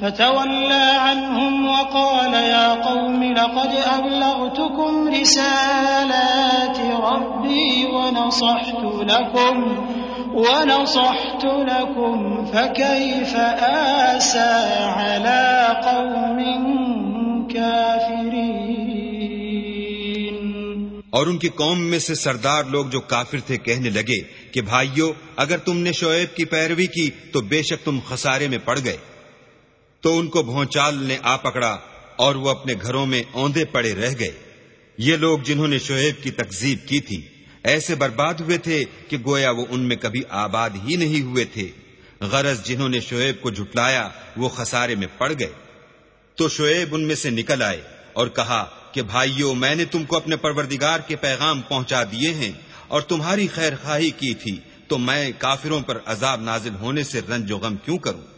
فتولى عنهم وقال يا قوم لقد أبلغتكم رسالات ربي ونصحت لكم ونصحت لكم فكيف آسى على قوم كافرين اور ان کی قوم میں سے سردار لوگ جو کافر تھے کہنے لگے کہ بھائیو، اگر تم نے شعیب کی پیروی کی تو بے شک تم خسارے میں پڑ گئے۔ تو ان کو بھونچال نے آ پکڑا اور وہ اپنے گھروں میں اوندے پڑے رہ گئے۔ یہ لوگ جنہوں نے شعیب کی تکزیب کی تھی، ایسے برباد ہوئے تھے کہ گویا وہ ان میں کبھی آباد ہی نہیں ہوئے تھے۔ غرض جنہوں نے شعیب کو جھٹلایا، وہ خسارے میں پڑ گئے۔ تو شعیب ان میں سے نکل آئے اور کہا کہ بھائیو، میں نے تم کو اپنے پروردگار کے پیغام پہنچا دیے ہیں اور تمہاری خیر خواہی کی تھی، تو میں کافروں پر عذاب نازل ہونے سے رنج و غم کیوں کروں؟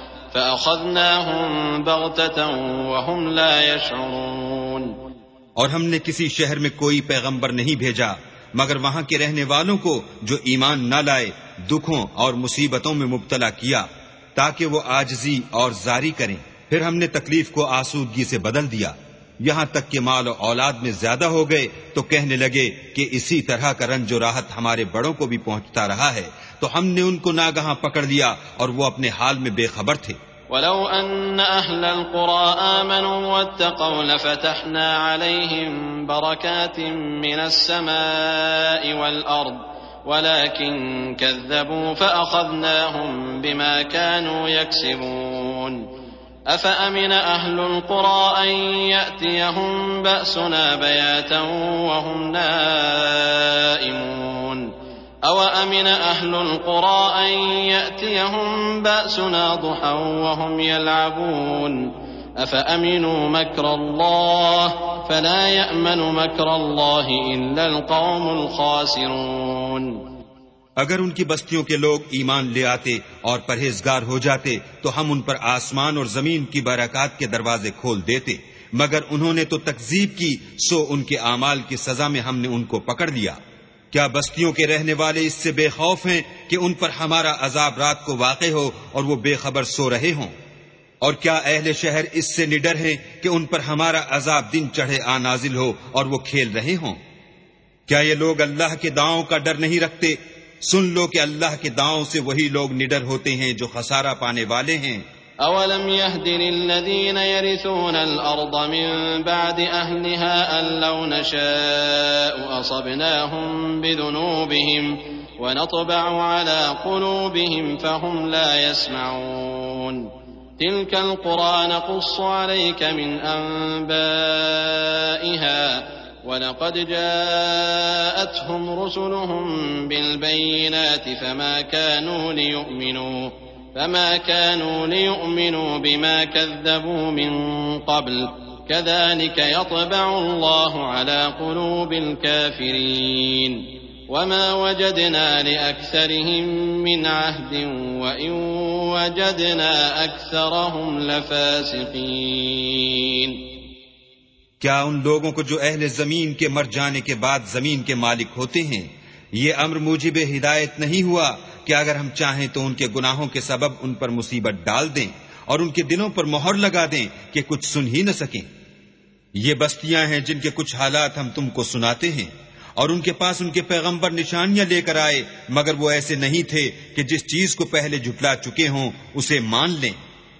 فأخذناهم بغتة وهم لا يشعرون اور ہم نے کسی شہر میں کوئی پیغمبر نہیں بھیجا، مگر وہاں کے رہنے والوں کو جو ایمان نہ لائے، دکھوں اور مصیبتوں میں مبتلا کیا، تاکہ وہ آجزی اور زاری کریں۔ پھر ہم نے تکلیف کو آسودگی سے بدل دیا۔ یہاں تک کہ مال و اولاد میں زیادہ ہو گئے تو کہنے لگے کہ اسی طرح کا رنج و راحت ہمارے بڑوں کو بھی پہنچتا رہا ہے، تو ہم نے ان کو ناگہاں پکڑ لیا اور وہ اپنے حال میں بے خبر تھے۔ ولو ان اهل القرى امنوا واتقوا لفتحنا عليهم بركات من السماء والارض ولكن كذبوا فاخذناهم بما كانوا يكسبون افامن اهل القرى ان ياتيهم باسنا بياتا وهم نائمون؟ او امن اهل القرى ان ياتيهم باسنا ضحى وهم يلعبون؟ افامنوا مكر الله فلا يامن مكر الله الا القوم الخاسرون. اگر ان کی بستیوں کے لوگ ایمان لے آتے اور پرہیزگار ہو جاتے تو ہم ان پر آسمان اور زمین کی برکات کے دروازے کھول دیتے۔ مگر انہوں نے تو تکزیب کی، سو ان کے اعمال کی سزا میں ہم نے ان کو پکڑ لیا۔ کیا بستیوں کے رہنے والے اس سے بے خوف ہیں کہ ان پر ہمارا عذاب رات کو واقع ہو اور وہ بے خبر سو رہے ہوں؟ اور کیا اہل شہر اس سے نڈر ہیں کہ ان پر ہمارا عذاب دن چڑھے آ نازل ہو اور وہ کھیل رہے ہوں؟ کیا یہ لوگ اللہ کے داؤں کا ڈر نہیں رکھتے سن لو کہ اللہ کے داؤں سے وہی لوگ نڈر ہوتے ہیں جو خسارہ پانے والے ہیں۔ اولم يهد للذين يرثون الارض من بعد اهلها ان لو نشاء اصبناهم بذنوبهم ونطبع على قلوبهم فهم لا يسمعون۔ تلك القرى نقص عليك من انبائها ولقد جاءتهم رسلهم بالبينات فما كانوا ليؤمنوا، فما كانوا ليؤمنوا بما كذبوا من قبل. كذلك يطبع الله على قلوب الكافرين. وما وجدنا لأكثرهم من عهد، وإن وجدنا أكثرهم لفاسقين. کیا ان لوگوں کو جو اہل زمین کے مر جانے کے بعد زمین کے مالک ہوتے ہیں؟ یہ امر موجب ہدایت نہیں ہوا کہ اگر ہم چاہیں تو ان کے گناہوں کے سبب ان پر مصیبت ڈال دیں اور ان کے دلوں پر مہر لگا دیں کہ کچھ سن ہی نہ سکیں۔ یہ بستیاں ہیں جن کے کچھ حالات ہم تم کو سناتے ہیں اور ان کے پاس ان کے پیغمبر نشانیاں لے کر آئے، مگر وہ ایسے نہیں تھے کہ جس چیز کو پہلے جھٹلا چکے ہوں اسے مان لیں۔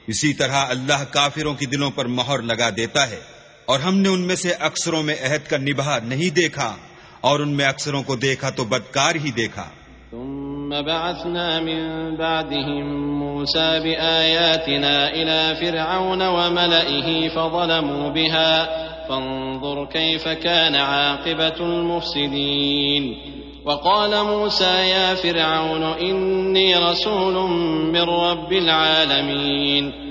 اسی طرح اللہ کافروں کی دلوں پر مہر لگا دیتا ہے۔ اور ہم نے ان میں سے اکثروں میں عہد کا نبھا نہیں دیکھا اور ان میں اکثروں کو دیکھا تو بدکار ہی دیکھا۔ ثم بعثنا من بعدهم موسى بآياتنا إلى فرعون وملئه فظلموا بها، فانظر كيف كان عاقبة المفسدين۔ وقال موسى يا فرعون إني رسول من رب العالمين۔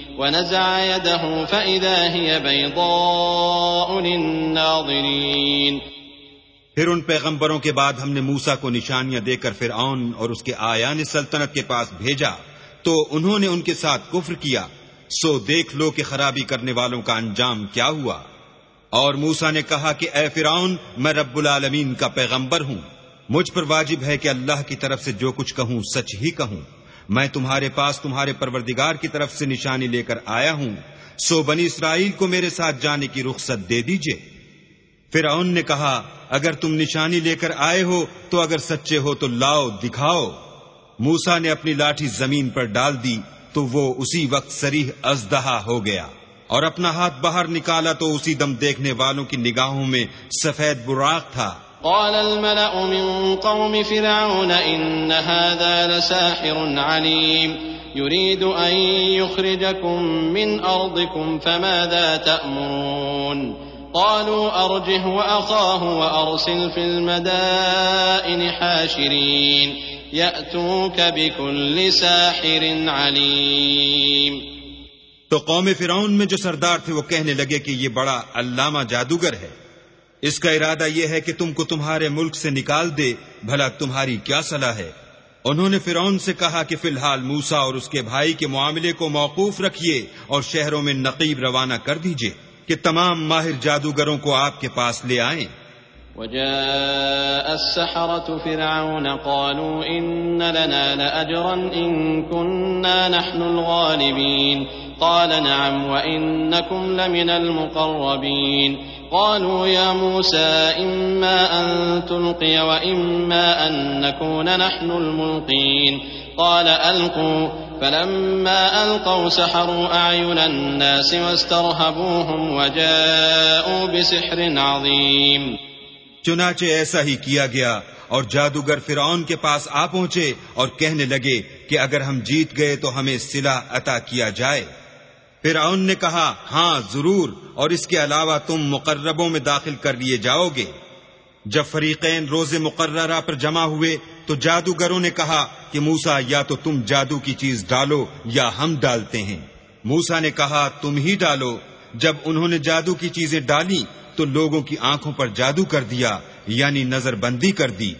ونزع يده فإذا هي بيضاء للناظرين. پھر ان پیغمبروں کے بعد ہم نے موسا کو نشانیاں دے کر فرعون اور اس کے آیان سلطنت کے پاس بھیجا، تو انہوں نے ان کے ساتھ کفر کیا، سو دیکھ لو کہ خرابی کرنے والوں کا انجام کیا ہوا۔ اور موسا نے کہا کہ اے فرعون، میں رب العالمین کا پیغمبر ہوں، مجھ پر واجب ہے کہ اللہ کی طرف سے جو کچھ کہوں، سچ ہی کہوں۔ میں تمہارے پاس تمہارے پروردگار کی طرف سے نشانی لے کر آیا ہوں، سو بنی اسرائیل کو میرے ساتھ جانے کی رخصت دے دیجیے۔ فرعون نے کہا، اگر تم نشانی لے کر آئے ہو، تو اگر سچے ہو تو لاؤ، دکھاؤ۔ موسا نے اپنی لاٹھی زمین پر ڈال دی، تو وہ اسی وقت سریح ازدہا ہو گیا۔ اور اپنا ہاتھ باہر نکالا تو اسی دم دیکھنے والوں کی نگاہوں میں سفید براق تھا۔ قال الملأ من قوم فرعون إن هذا لساحر عليم. يريد أن يخرجكم من أرضكم، فماذا تأمرون؟ قالوا أرجه وأخاه وأرسل في المدائن حاشرين. يأتوك بكل ساحر عليم. تو قوم فرعون میں جو سردار تھے، وہ کہنے لگے کہ یہ بڑا علامہ جادوگر ہے۔ اس کا ارادہ یہ ہے کہ تم کو تمہارے ملک سے نکال دے، بھلا تمہاری کیا صلاح ہے؟ انہوں نے فرعون سے کہا کہ فی الحال موسا اور اس کے بھائی کے معاملے کو موقوف رکھیے اور شہروں میں نقیب روانہ کر دیجیے کہ تمام ماہر جادوگروں کو آپ کے پاس لے آئیں۔ وجاء السحرة فرعون قالوا إن لنا لأجرا إن كنا نحن الغالبين. قال نعم وإنكم لمن المقربين. قالوا يا موسى إما أن تلقي وإما أن نكون نحن الملقين. قال ألقوا. فلما ألقوا سحروا أعين الناس واسترهبوهم وجاءوا بسحر عظيم. چنانچہ ایسا ہی کیا گیا اور جادوگر فرعون کے پاس آ پہنچے اور کہنے لگے کہ اگر ہم جیت گئے تو ہمیں سلا عطا کیا جائے۔ فرعون نے کہا ہاں ضرور اور اس کے علاوہ تم مقربوں میں داخل کر لیے جاؤ گے۔ جب فریقین روز مقررہ پر جمع ہوئے، تو جادوگروں نے کہا کہ موسا یا تو تم جادو کی چیز ڈالو یا ہم ڈالتے ہیں۔ موسا نے کہا، تم ہی ڈالو۔ جب انہوں نے جادو کی چیزیں ڈالی، تو لوگوں کی آنکھوں پر جادو کر دیا یعنی نظر بندی کر دی۔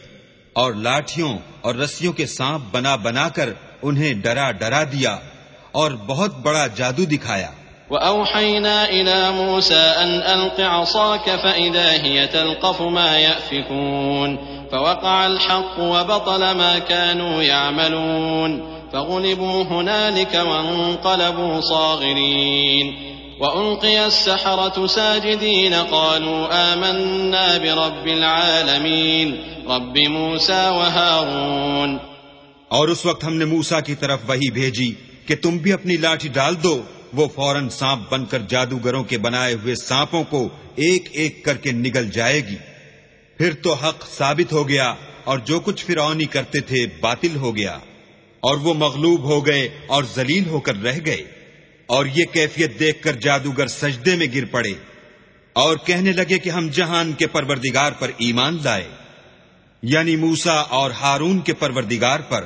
اور لاٹھیوں اور رسیوں کے سانپ بنا بنا کر انہیں ڈرا ڈرا دیا اور بہت بڑا جادو دکھایا۔ وأوحينا إلى موسى أن ألق عصاك فإذا هي تلقف ما يأفكون فوقع الحق وبطل ما كانوا يعملون فغلبوا هنالك وانقلبوا صاغرين وألقي السحرة ساجدين قالوا آمنا برب العالمين رب موسى وهارون اور اس وقت ہم نے موسا کی طرف وہی بھیجی کہ تم بھی اپنی لاٹھی ڈال دو وہ فوراً سانپ بن کر جادوگروں کے بنائے ہوئے سانپوں کو ایک ایک کر کے نگل جائے گی۔ پھر تو حق ثابت ہو گیا اور جو کچھ فرعونی کرتے تھے باطل ہو گیا اور وہ مغلوب ہو گئے اور ذلیل ہو کر رہ گئے۔ اور یہ کیفیت دیکھ کر جادوگر سجدے میں گر پڑے اور کہنے لگے کہ ہم جہان کے پروردگار پر ایمان لائے یعنی موسا اور ہارون کے پروردگار پر۔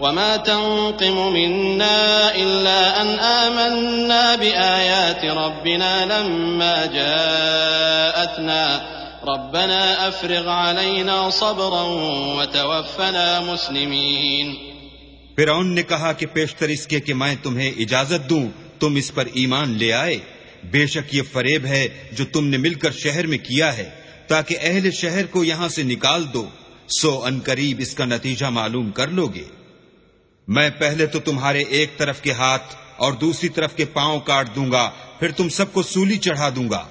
وما تنقم منا إلا أن آمنا بآيات ربنا لما جاءتنا ربنا أفرغ علينا صبرا وتوفنا مسلمين فرعون نے کہا کہ پیشتر اس کے کہ میں تمہیں اجازت دوں، تم اس پر ایمان لے آئے۔ بے شک یہ فریب ہے جو تم نے مل کر شہر میں کیا ہے، تاکہ اہل شہر کو یہاں سے نکال دو۔ سو ان قریب اس کا نتیجہ معلوم کر لو گے۔ میں پہلے تو تمہارے ایک طرف کے ہاتھ اور دوسری طرف کے پاؤں کاٹ دوں گا، پھر تم سب کو سولی چڑھا دوں گا۔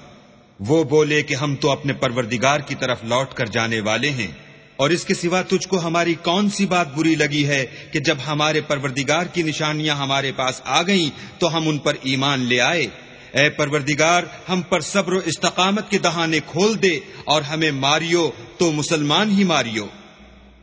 وہ بولے کہ ہم تو اپنے پروردگار کی طرف لوٹ کر جانے والے ہیں، اور اس کے سوا تجھ کو ہماری کون سی بات بری لگی ہے کہ جب ہمارے پروردگار کی نشانیاں ہمارے پاس آ گئیں تو ہم ان پر ایمان لے آئے۔ اے پروردگار، ہم پر صبر و استقامت کے دہانے کھول دے اور ہمیں ماریو تو مسلمان ہی ماریو۔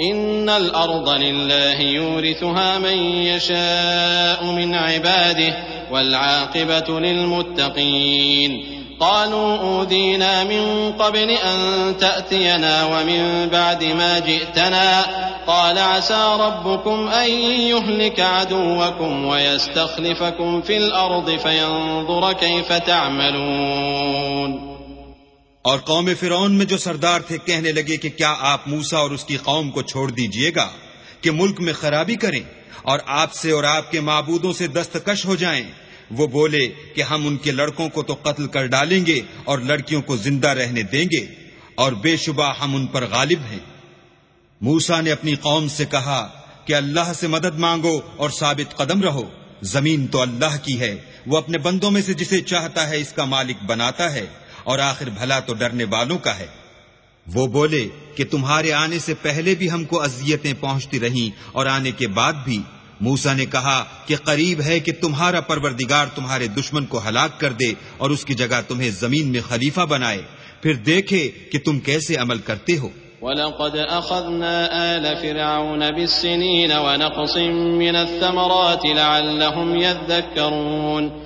إن الأرض لله يورثها من يشاء من عباده والعاقبة للمتقين قالوا أودينا من قبل أن تأتينا ومن بعد ما جئتنا قال عسى ربكم أن يهلك عدوكم ويستخلفكم في الأرض فينظر كيف تعملون اور قوم فرعون میں جو سردار تھے کہنے لگے کہ کیا آپ موسا اور اس کی قوم کو چھوڑ دیجیے گا کہ ملک میں خرابی کریں اور آپ سے اور آپ کے معبودوں سے دستکش ہو جائیں؟ وہ بولے کہ ہم ان کے لڑکوں کو تو قتل کر ڈالیں گے اور لڑکیوں کو زندہ رہنے دیں گے اور بے شبہ ہم ان پر غالب ہیں۔ موسا نے اپنی قوم سے کہا کہ اللہ سے مدد مانگو اور ثابت قدم رہو۔ زمین تو اللہ کی ہے، وہ اپنے بندوں میں سے جسے چاہتا ہے اس کا مالک بناتا ہے۔ اور آخر بھلا تو ڈرنے والوں کا ہے۔ وہ بولے کہ تمہارے آنے سے پہلے بھی ہم کو اذیتیں پہنچتی رہیں اور آنے کے بعد بھی۔ موسا نے کہا کہ قریب ہے کہ تمہارا پروردگار تمہارے دشمن کو ہلاک کر دے اور اس کی جگہ تمہیں زمین میں خلیفہ بنائے۔ پھر دیکھے کہ تم کیسے عمل کرتے ہو۔ وَلَقَدْ أَخَذْنَا آلَ فِرْعَوْنَ بِالسِّنِينَ وَنَقْصٍ مِّنَ الثَّمَرَاتِ لَعَلَّهُمْ يَذَّكَّرُونَ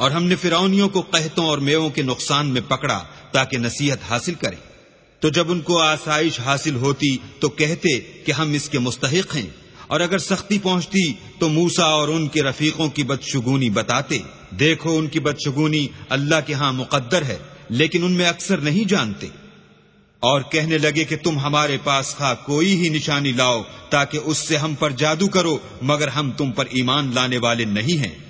اور ہم نے فرعونیوں کو قحطوں اور میووں کے نقصان میں پکڑا تاکہ نصیحت حاصل کریں۔ تو جب ان کو آسائش حاصل ہوتی تو کہتے کہ ہم اس کے مستحق ہیں۔ اور اگر سختی پہنچتی تو موسا اور ان کے رفیقوں کی بدشگونی بتاتے۔ دیکھو ان کی بدشگونی اللہ کے ہاں مقدر ہے، لیکن ان میں اکثر نہیں جانتے۔ اور کہنے لگے کہ تم ہمارے پاس خواہ کوئی ہی نشانی لاؤ تاکہ اس سے ہم پر جادو کرو، مگر ہم تم پر ایمان لانے والے نہیں ہیں۔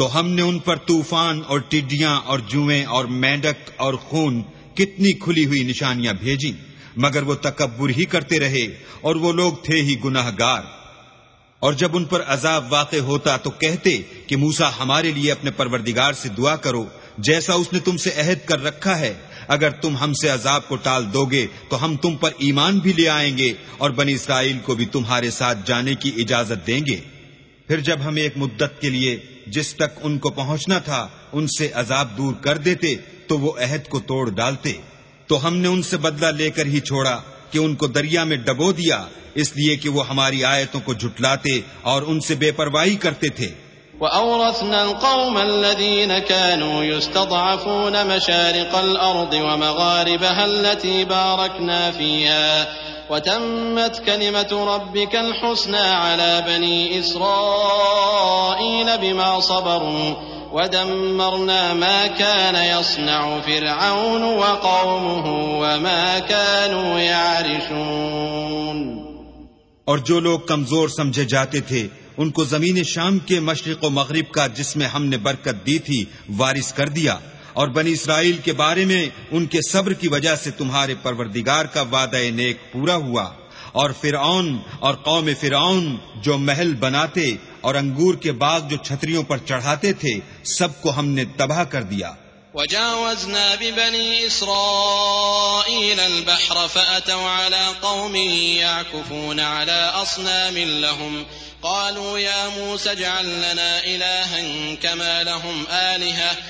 تو ہم نے ان پر طوفان اور ٹڈیاں اور جوئیں اور مینڈک اور خون کتنی کھلی ہوئی نشانیاں بھیجی مگر وہ تکبر ہی کرتے رہے اور وہ لوگ تھے ہی گناہ گار اور جب ان پر عذاب واقع ہوتا تو کہتے کہ موسا ہمارے لیے اپنے پروردگار سے دعا کرو، جیسا اس نے تم سے عہد کر رکھا ہے۔ اگر تم ہم سے عذاب کو ٹال دو گے تو ہم تم پر ایمان بھی لے آئیں گے اور بنی اسرائیل کو بھی تمہارے ساتھ جانے کی اجازت دیں گے۔ پھر جب ہم ایک مدت کے لیے جس تک ان کو پہنچنا تھا، ان سے عذاب دور کر دیتے تو وہ عہد کو توڑ ڈالتے۔ تو ہم نے ان سے بدلہ لے کر ہی چھوڑا کہ ان کو دریا میں ڈبو دیا، اس لیے کہ وہ ہماری آیتوں کو جھٹلاتے اور ان سے بے پرواہی کرتے تھے۔ وأورثنا القوم الذين كانوا يستضعفون مشارق الأرض ومغاربها التي باركنا فيها وتمت كلمة ربك الحسنى على بني إسرائيل بما صبروا ودمرنا ما كان يصنع فرعون وقومه وما كانوا يعرشون. اور جو لوگ کمزور سمجھے جاتے تھے، ان کو زمین شام کے مشرق و مغرب کا جس میں ہم نے برکت دی تھی، وارث کر دیا۔ اور بنی اسرائیل کے بارے میں ان کے صبر کی وجہ سے تمہارے پروردگار کا وعدہ نیک پورا ہوا۔ اور فرعون اور قوم فرعون جو محل بناتے اور انگور کے باغ جو چھتریوں پر چڑھاتے تھے، سب کو ہم نے تباہ کر دیا۔ وجاوزنا ببني إسرائيل البحر فأتوا على قوم يعكفون على أصنام لهم۔ قالوا يا موسى اجعل لنا إلها كما لهم آلهة۔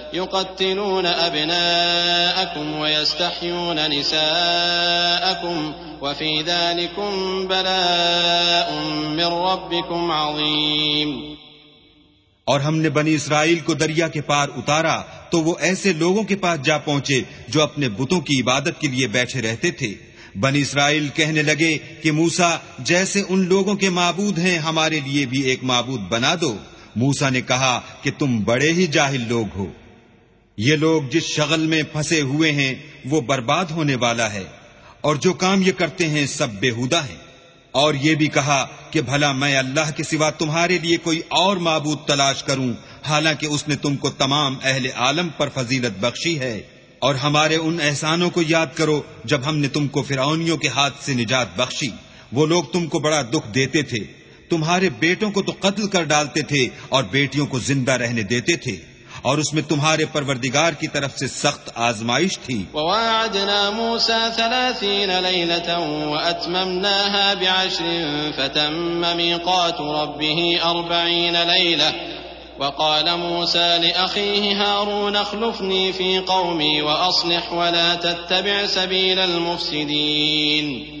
يُقَتِّلُونَ أَبْنَاءَكُمْ وَيَسْتَحْيُونَ نِسَاءَكُمْ وَفِي ذَلِكُمْ بَلَاءٌ مِّن رَّبِّكُمْ عَظِيمٌ اور ہم نے بنی اسرائیل کو دریا کے پار اتارا تو وہ ایسے لوگوں کے پاس جا پہنچے جو اپنے بتوں کی عبادت کے لیے بیٹھے رہتے تھے۔ بنی اسرائیل کہنے لگے کہ موسا جیسے ان لوگوں کے معبود ہیں، ہمارے لیے بھی ایک معبود بنا دو۔ موسا نے کہا کہ تم بڑے ہی جاہل لوگ ہو۔ یہ لوگ جس شغل میں پھنسے ہوئے ہیں، وہ برباد ہونے والا ہے۔ اور جو کام یہ کرتے ہیں، سب بےحدہ ہیں۔ اور یہ بھی کہا کہ بھلا میں اللہ کے سوا تمہارے لیے کوئی اور معبود تلاش کروں، حالانکہ اس نے تم کو تمام اہل عالم پر فضیلت بخشی ہے۔ اور ہمارے ان احسانوں کو یاد کرو جب ہم نے تم کو فرعونیوں کے ہاتھ سے نجات بخشی۔ وہ لوگ تم کو بڑا دکھ دیتے تھے۔ تمہارے بیٹوں کو تو قتل کر ڈالتے تھے اور بیٹیوں کو زندہ رہنے دیتے تھے۔ اور اس میں تمہارے پروردگار کی طرف سے سخت آزمائش تھی۔ وواعدنا موسى ثلاثين ليلة وأتممناها بعشر فتم ميقات ربه أربعين ليلة وقال موسى لأخيه هارون اخلفني في قومي وأصلح ولا تتبع سبيل المفسدين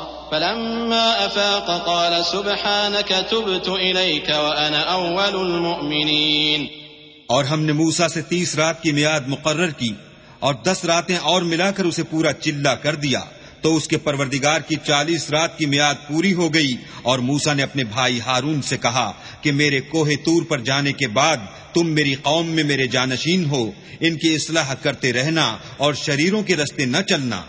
فلما أفاق قال سبحانك تبت إليك وأنا أول المؤمنين. اور ہم نے موسا سے تیس رات کی میاد مقرر کی اور دس راتیں اور ملا کر اسے پورا چلا کر دیا تو اس کے پروردگار کی چالیس رات کی میاد پوری ہو گئی اور موسا نے اپنے بھائی ہارون سے کہا کہ میرے کوہ تور پر جانے کے بعد تم میری قوم میں میرے جانشین ہو، ان کی اصلاح کرتے رہنا اور شریروں کے رستے نہ چلنا۔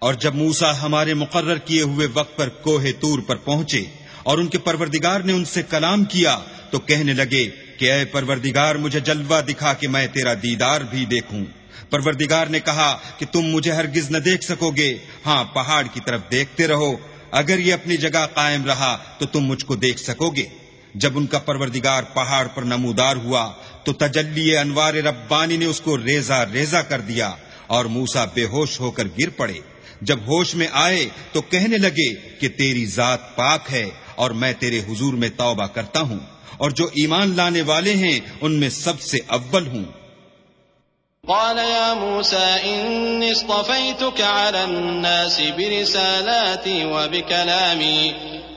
اور جب موسا ہمارے مقرر کیے ہوئے وقت پر کوہ تور پر پہنچے اور ان کے پروردگار نے ان سے کلام کیا، تو کہنے لگے کہ اے پروردگار، مجھے جلوہ دکھا کہ میں تیرا دیدار بھی دیکھوں۔ پروردگار نے کہا کہ تم مجھے ہرگز نہ دیکھ سکو گے۔ ہاں پہاڑ کی طرف دیکھتے رہو۔ اگر یہ اپنی جگہ قائم رہا، تو تم مجھ کو دیکھ سکو گے۔ جب ان کا پروردگار پہاڑ پر نمودار ہوا، تو تجلی انوار ربانی نے اس کو ریزا ریزا کر دیا اور موسا بے ہوش ہو کر گر پڑے۔ جب ہوش میں آئے تو کہنے لگے کہ تیری ذات پاک ہے اور میں تیرے حضور میں توبہ کرتا ہوں اور جو ایمان لانے والے ہیں ان میں سب سے اول ہوں۔ قال يا موسى، إني اصطفيتك على الناس برسالاتي وبكلامي،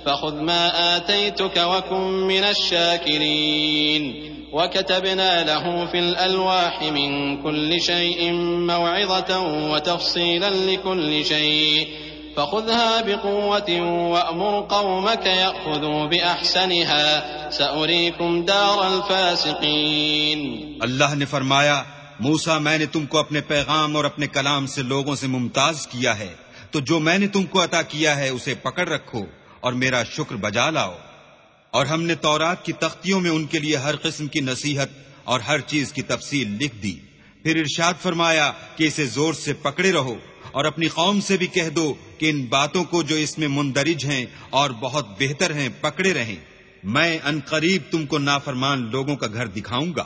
فخذ ما آتيتك وكن من الشاكرين۔ وكتبنا له في الألواح من كل شيء موعظة وتفصيلا لكل شيء فخذها بقوة وأمر قومك يأخذوا بأحسنها سأريكم دار الفاسقين اللہ نے فرمایا موسا میں نے تم کو اپنے پیغام اور اپنے کلام سے لوگوں سے ممتاز کیا ہے۔ تو جو میں نے تم کو عطا کیا ہے، اسے پکڑ رکھو اور میرا شکر بجا لاؤ۔ اور ہم نے تورات کی تختیوں میں ان کے لیے ہر قسم کی نصیحت اور ہر چیز کی تفصیل لکھ دی۔ پھر ارشاد فرمایا کہ اسے زور سے پکڑے رہو اور اپنی قوم سے بھی کہہ دو کہ ان باتوں کو جو اس میں مندرج ہیں اور بہت بہتر ہیں، پکڑے رہیں۔ میں ان قریب تم کو نافرمان لوگوں کا گھر دکھاؤں گا۔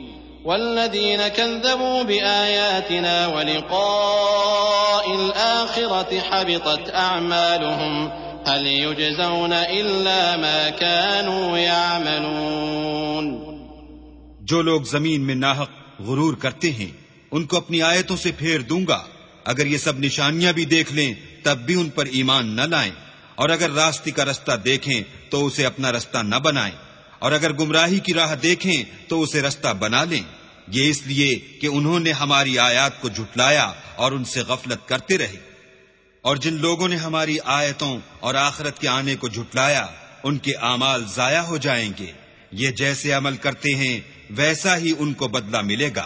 والذين كذبوا بآياتنا ولقاء الآخرة حبطت أعمالهم هل يجزون إلا ما كانوا يعملون جو لوگ زمین میں ناحق غرور کرتے ہیں، ان کو اپنی آیتوں سے پھیر دوں گا۔ اگر یہ سب نشانیاں بھی دیکھ لیں، تب بھی ان پر ایمان نہ لائیں۔ اور اگر راستے کا رستہ دیکھیں، تو اسے اپنا رستہ نہ بنائیں۔ اور اگر گمراہی کی راہ دیکھیں تو اسے رستہ بنا لیں۔ یہ اس لیے کہ انہوں نے ہماری آیات کو جھٹلایا اور ان سے غفلت کرتے رہے۔ اور جن لوگوں نے ہماری آیتوں اور آخرت کے آنے کو جھٹلایا، ان کے اعمال ضائع ہو جائیں گے۔ یہ جیسے عمل کرتے ہیں، ویسا ہی ان کو بدلہ ملے گا۔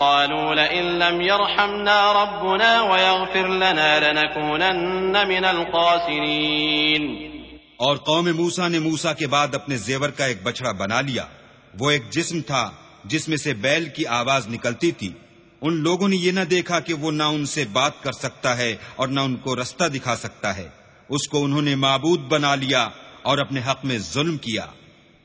قالوا لئن لم يرحمنا ربنا ويغفر لنا لنكونن من الخاسرين. اور قوم موسا نے موسا کے بعد اپنے زیور کا ایک بچڑا بنا لیا۔ وہ ایک جسم تھا جس میں سے بیل کی آواز نکلتی تھی۔ ان لوگوں نے یہ نہ دیکھا کہ وہ نہ ان سے بات کر سکتا ہے اور نہ ان کو رستہ دکھا سکتا ہے۔ اس کو انہوں نے معبود بنا لیا اور اپنے حق میں ظلم کیا۔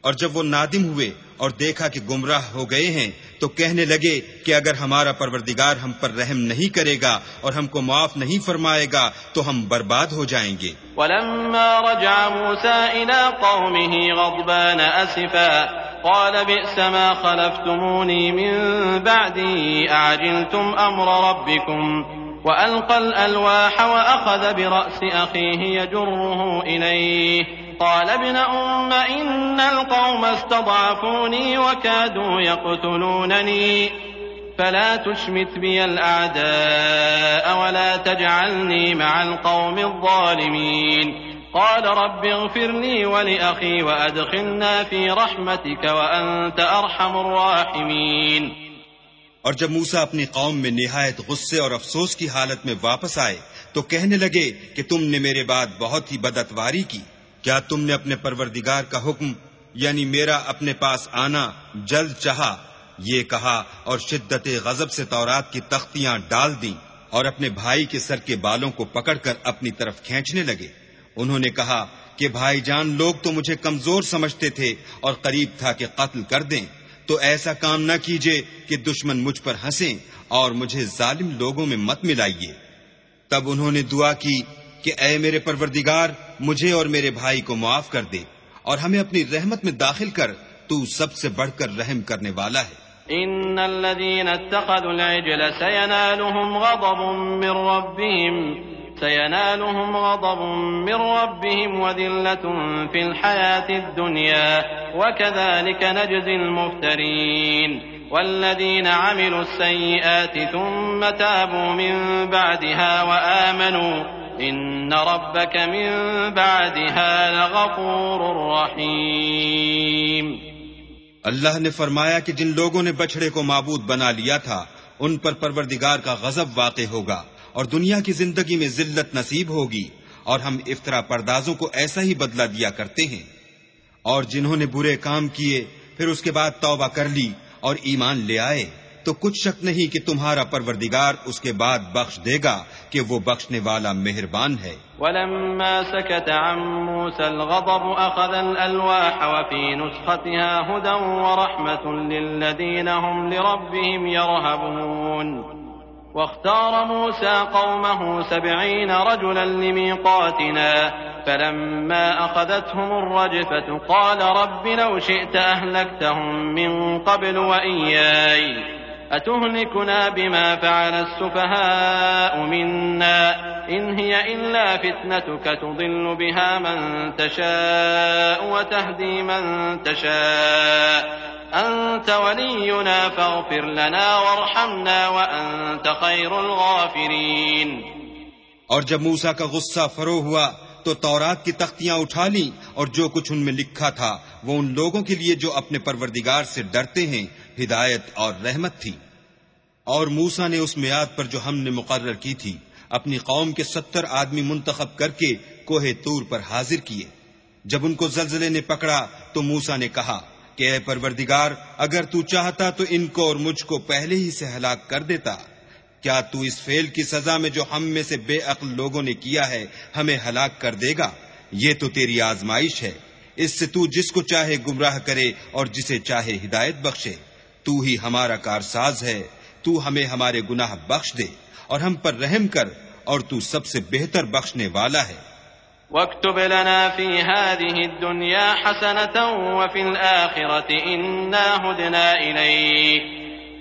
اور جب وہ نادم ہوئے اور دیکھا کہ گمراہ ہو گئے ہیں تو کہنے لگے کہ اگر ہمارا پروردگار ہم پر رحم نہیں کرے گا اور ہم کو معاف نہیں فرمائے گا، تو ہم برباد ہو جائیں گے۔ ولما رجع موسى إلى قومه غضبان أسفا، قال بئس ما خلفتموني من بعدي، أعجلتم أمر ربكم؟ وألقى الألواح وأخذ برأس أخيه يجره إليه. قال ابن أم إن القوم استضعفوني وكادوا يقتلونني فلا تشمت بي الأعداء ولا تجعلني مع القوم الظالمين قال رب اغفر لي ولأخي وأدخلنا في رحمتك وأنت أرحم الراحمين اور جب موسا اپنی قوم میں نہایت غصے اور افسوس کی حالت میں واپس آئے تو کہنے لگے کہ تم نے میرے بعد بہت ہی بدتواری کی۔ کیا تم نے اپنے پروردگار کا حکم یعنی میرا اپنے پاس آنا، جلد چاہا؟ یہ کہا اور شدت غضب سے تورات کی تختیاں ڈال دیں اور اپنے بھائی کے سر کے بالوں کو پکڑ کر اپنی طرف کھینچنے لگے۔ انہوں نے کہا کہ بھائی جان، لوگ تو مجھے کمزور سمجھتے تھے اور قریب تھا کہ قتل کر دیں۔ تو ایسا کام نہ کیجیے کہ دشمن مجھ پر ہنسیں اور مجھے ظالم لوگوں میں مت ملائیے۔ تب انہوں نے دعا کی کہ اے میرے پروردگار، مجھے اور میرے بھائی کو معاف کر دے اور ہمیں اپنی رحمت میں داخل کر، تو سب سے بڑھ کر رحم کرنے والا ہے۔ ان الذين اتخذوا العجل سينالهم غضب من ربهم، سينالهم غضب من ربهم وذلة في الحياة الدنيا، وكذلك نجزي المفترين. والذين عملوا السيئات ثم تابوا من بعدها وآمنوا ان ربك من بعدها لغفور رحیم اللہ نے فرمایا کہ جن لوگوں نے بچڑے کو معبود بنا لیا تھا، ان پر پروردگار کا غضب واقع ہوگا اور دنیا کی زندگی میں ذلت نصیب ہوگی اور ہم افطرا پردازوں کو ایسا ہی بدلہ دیا کرتے ہیں۔ اور جنہوں نے برے کام کیے، پھر اس کے بعد توبہ کر لی اور ایمان لے آئے۔ تو کچھ شک نہیں کہ تمہارا پروردگار اس کے بعد بخش دے گا کہ وہ بخشنے والا مہربان ہے۔ ولما سكت عن موسى الغضب أخذ الألواح وفي نسختها هدى ورحمة للذين هم لربهم يرهبون. واختار موسى قومه سبعين رجلا لميقاتنا، فلما أخذتهم الرجفة قال رب لو شئت أهلكتهم من قبل وإياي. أتهلكنا بما فعل السفهاء منا إن هي إلا فتنتك تضل بها من تشاء وتهدي من تشاء. أنت ولينا فاغفر لنا وارحمنا وأنت خير الغافرين. اور جب موسا کا غصہ فرو ہوا تو تورات کی تختیاں اٹھا لی اور جو کچھ ان میں لکھا تھا، وہ ان لوگوں کے لیے جو اپنے پروردگار سے ڈرتے ہیں ہدایت اور رحمت تھی۔ اور موسا نے اس میاد پر جو ہم نے مقرر کی تھی، اپنی قوم کے ستر آدمی منتخب کر کے کوہ تور پر حاضر کیے۔ جب ان کو زلزلے نے پکڑا تو موسا نے کہا کہ اے پروردگار، اگر تو چاہتا تو ان کو اور مجھ کو پہلے ہی سے ہلاک کر دیتا۔ کیا تو اس فیل کی سزا میں جو ہم میں سے بے عقل لوگوں نے کیا ہے، ہمیں ہلاک کر دے گا؟ یہ تو تیری آزمائش ہے۔ اس سے تو جس کو چاہے گمراہ کرے اور جسے چاہے ہدایت بخشے۔ تو ہی ہمارا کارساز ہے۔ تو ہمیں ہمارے گناہ بخش دے۔ اور ہم پر رحم کر اور تو سب سے بہتر بخشنے والا ہے۔ واكتب لنا في هذه الدنيا حسنة وفي الآخرة إنا هدنا إليك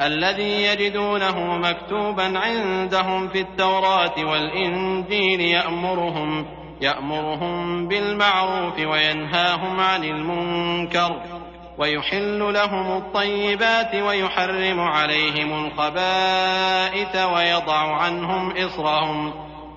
الذي يجدونه مكتوبا عندهم في التوراة والإنجيل يأمرهم يأمرهم بالمعروف وينهاهم عن المنكر، ويحل لهم الطيبات ويحرم عليهم الخبائث ويضع عنهم إصرهم،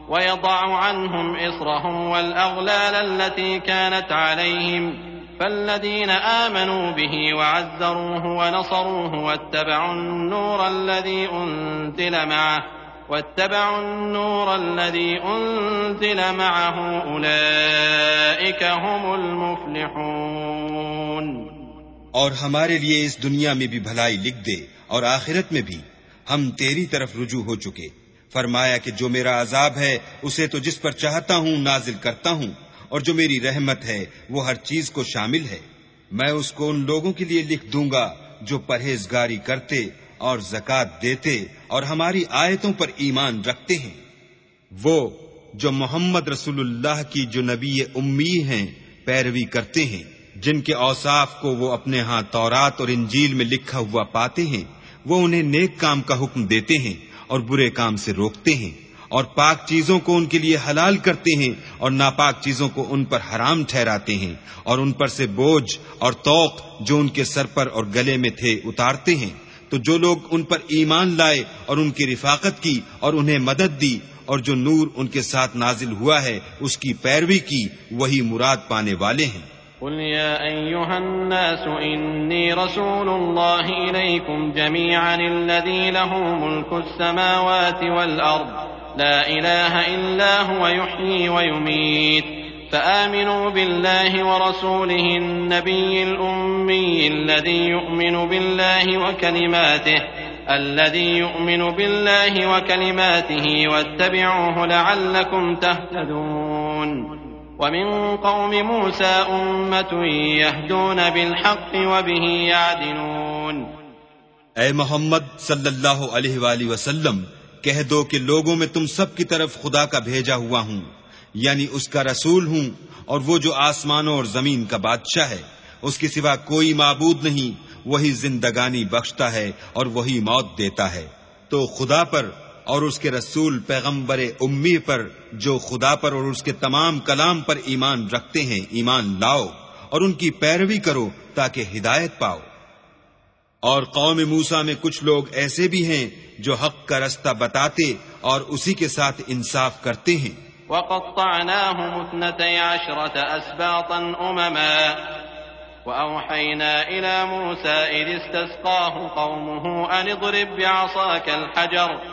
ويضع عنهم إصرهم والأغلال التي كانت عليهم. فالذين آمنوا به وعزروه ونصروه واتبعوا النور الذي أنزل معه واتبعوا النور الذي أنزل معه أولئك هم المفلحون اور ہمارے لیے اس دنیا میں بھی بھلائی لکھ دے اور آخرت میں بھی۔ ہم تیری طرف رجوع ہو چکے۔ فرمایا کہ جو میرا عذاب ہے، اسے تو جس پر چاہتا ہوں نازل کرتا ہوں۔ اور جو میری رحمت ہے، وہ ہر چیز کو شامل ہے۔ میں اس کو ان لوگوں کے لیے لکھ دوں گا جو پرہیزگاری کرتے اور زکات دیتے اور ہماری آیتوں پر ایمان رکھتے ہیں۔ وہ جو محمد رسول اللہ کی جو نبی امی ہیں، پیروی کرتے ہیں۔ جن کے اوصاف کو وہ اپنے ہاں تورات اور انجیل میں لکھا ہوا پاتے ہیں، وہ انہیں نیک کام کا حکم دیتے ہیں اور برے کام سے روکتے ہیں۔ اور پاک چیزوں کو ان کے لیے حلال کرتے ہیں اور ناپاک چیزوں کو ان پر حرام ٹھہراتے ہیں اور ان پر سے بوجھ اور توق جو ان کے سر پر اور گلے میں تھے اتارتے ہیں۔ تو جو لوگ ان پر ایمان لائے اور ان کی رفاقت کی اور انہیں مدد دی اور جو نور ان کے ساتھ نازل ہوا ہے، اس کی پیروی کی، وہی مراد پانے والے ہیں۔ قل يا أيها الناس إني رسول الله إليكم جميعا الذي له ملك السماوات والأرض لا إله إلا هو يحيي ويميت. فآمنوا بالله ورسوله النبي الأمي الذي يؤمن بالله وكلماته، الذي يؤمن بالله وكلماته واتبعوه لعلكم تهتدون. ومن قوم موسى أمة يهدون بالحق وبه يعدلون. اے محمد صلی اللہ علیہ وآلہ وسلم کہہ دو کہ لوگوں میں تم سب کی طرف خدا کا بھیجا ہوا ہوں یعنی اس کا رسول ہوں، اور وہ جو آسمانوں اور زمین کا بادشاہ ہے، اس کے سوا کوئی معبود نہیں، وہی زندگانی بخشتا ہے اور وہی موت دیتا ہے۔ تو خدا پر اور اس کے رسول پیغمبر امی پر، جو خدا پر اور اس کے تمام کلام پر ایمان رکھتے ہیں، ایمان لاؤ اور ان کی پیروی کرو تاکہ ہدایت پاؤ۔ اور قوم موسا میں کچھ لوگ ایسے بھی ہیں جو حق کا رستہ بتاتے اور اسی کے ساتھ انصاف کرتے ہیں۔ وقطعناهم اثنتي عشرة أسباطا أمما وأوحينا إلى موسى إذ استسقاه قومه أن اضرب بعصاك الحجر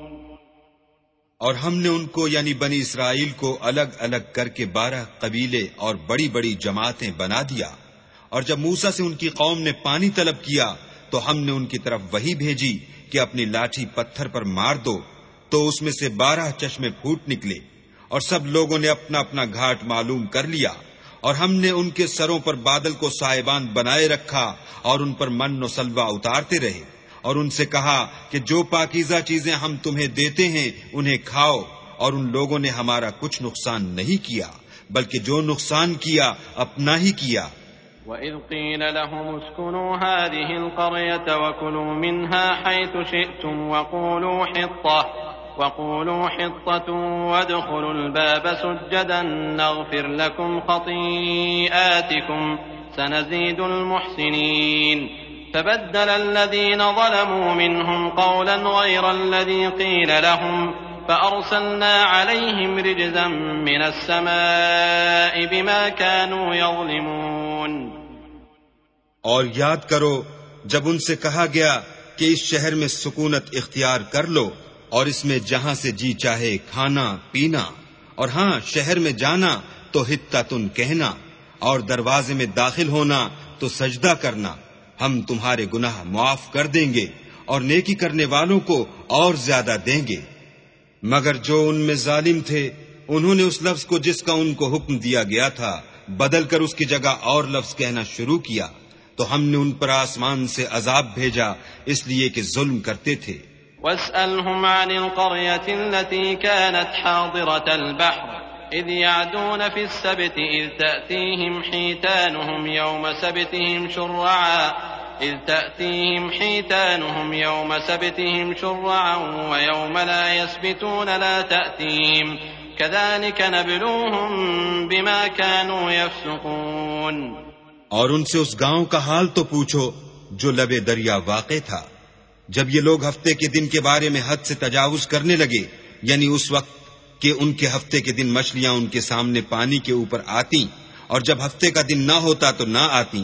اور ہم نے ان کو یعنی بنی اسرائیل کو الگ الگ کر کے بارہ قبیلے اور بڑی بڑی جماعتیں بنا دیا۔ اور جب موسا سے ان کی قوم نے پانی طلب کیا، تو ہم نے ان کی طرف وہی بھیجی کہ اپنی لاٹھی پتھر پر مار دو، تو اس میں سے بارہ چشمے پھوٹ نکلے۔ اور سب لوگوں نے اپنا اپنا گھاٹ معلوم کر لیا۔ اور ہم نے ان کے سروں پر بادل کو صاحبان بنائے رکھا اور ان پر من و سلوا اتارتے رہے۔ اور ان سے کہا کہ جو پاکیزہ چیزیں ہم تمہیں دیتے ہیں، انہیں کھاؤ۔ اور ان لوگوں نے ہمارا کچھ نقصان نہیں کیا، بلکہ جو نقصان کیا، اپنا ہی کیا۔ وَإِذْ قِيلَ لَهُمُ اسْكُنُوا هَذِهِ الْقَرْيَةَ وَكُلُوا مِنْهَا حَيْثُ شِئْتُمْ وَقُولُوا حِطَّةٌ وَقُولُوا حِطَّةٌ وَادْخُلُوا الْبَابَ سُجَّدًا نَغْفِرْ لَكُمْ خَطِيئَاتِكُمْ، سَنَزِيدُ الْمُحْسِنِينَ۔ فبدل الذين ظلموا منهم قولا غير الذي قيل لهم فأرسلنا عليهم رجزا من السماء بما كانوا يظلمون. اور یاد کرو، جب ان سے کہا گیا کہ اس شہر میں سکونت اختیار کر لو اور اس میں جہاں سے جی چاہے کھانا، پینا، اور ہاں شہر میں جانا تو ہتا تن کہنا اور دروازے میں داخل ہونا تو سجدہ کرنا۔ ہم تمہارے گناہ معاف کر دیں گے اور نیکی کرنے والوں کو اور زیادہ دیں گے۔ مگر جو ان میں ظالم تھے، انہوں نے اس لفظ کو جس کا ان کو حکم دیا گیا تھا، بدل کر اس کی جگہ اور لفظ کہنا شروع کیا۔ تو ہم نے ان پر آسمان سے عذاب بھیجا، اس لیے کہ ظلم کرتے تھے۔ واسألهم عن القرية التي كانت حاضرة البحر إذ يعدون في السبت إذ تأتيهم حيتانهم يوم سبتهم شرعا إذ تأتيهم حيتانهم يوم سبتهم شرعا ويوم لا يسبتون لا تأتيهم كذلك نبلوهم بما كانوا يفسقون اور ان سے اس گاؤں کا حال تو پوچھو جو لبے دریا واقع تھا۔ جب یہ لوگ ہفتے کے دن کے بارے میں حد سے تجاوز کرنے لگے یعنی اس وقت کہ ان کے ہفتے کے دن مچھلیاں ان کے سامنے پانی کے اوپر آتی اور جب ہفتے کا دن نہ ہوتا تو نہ آتی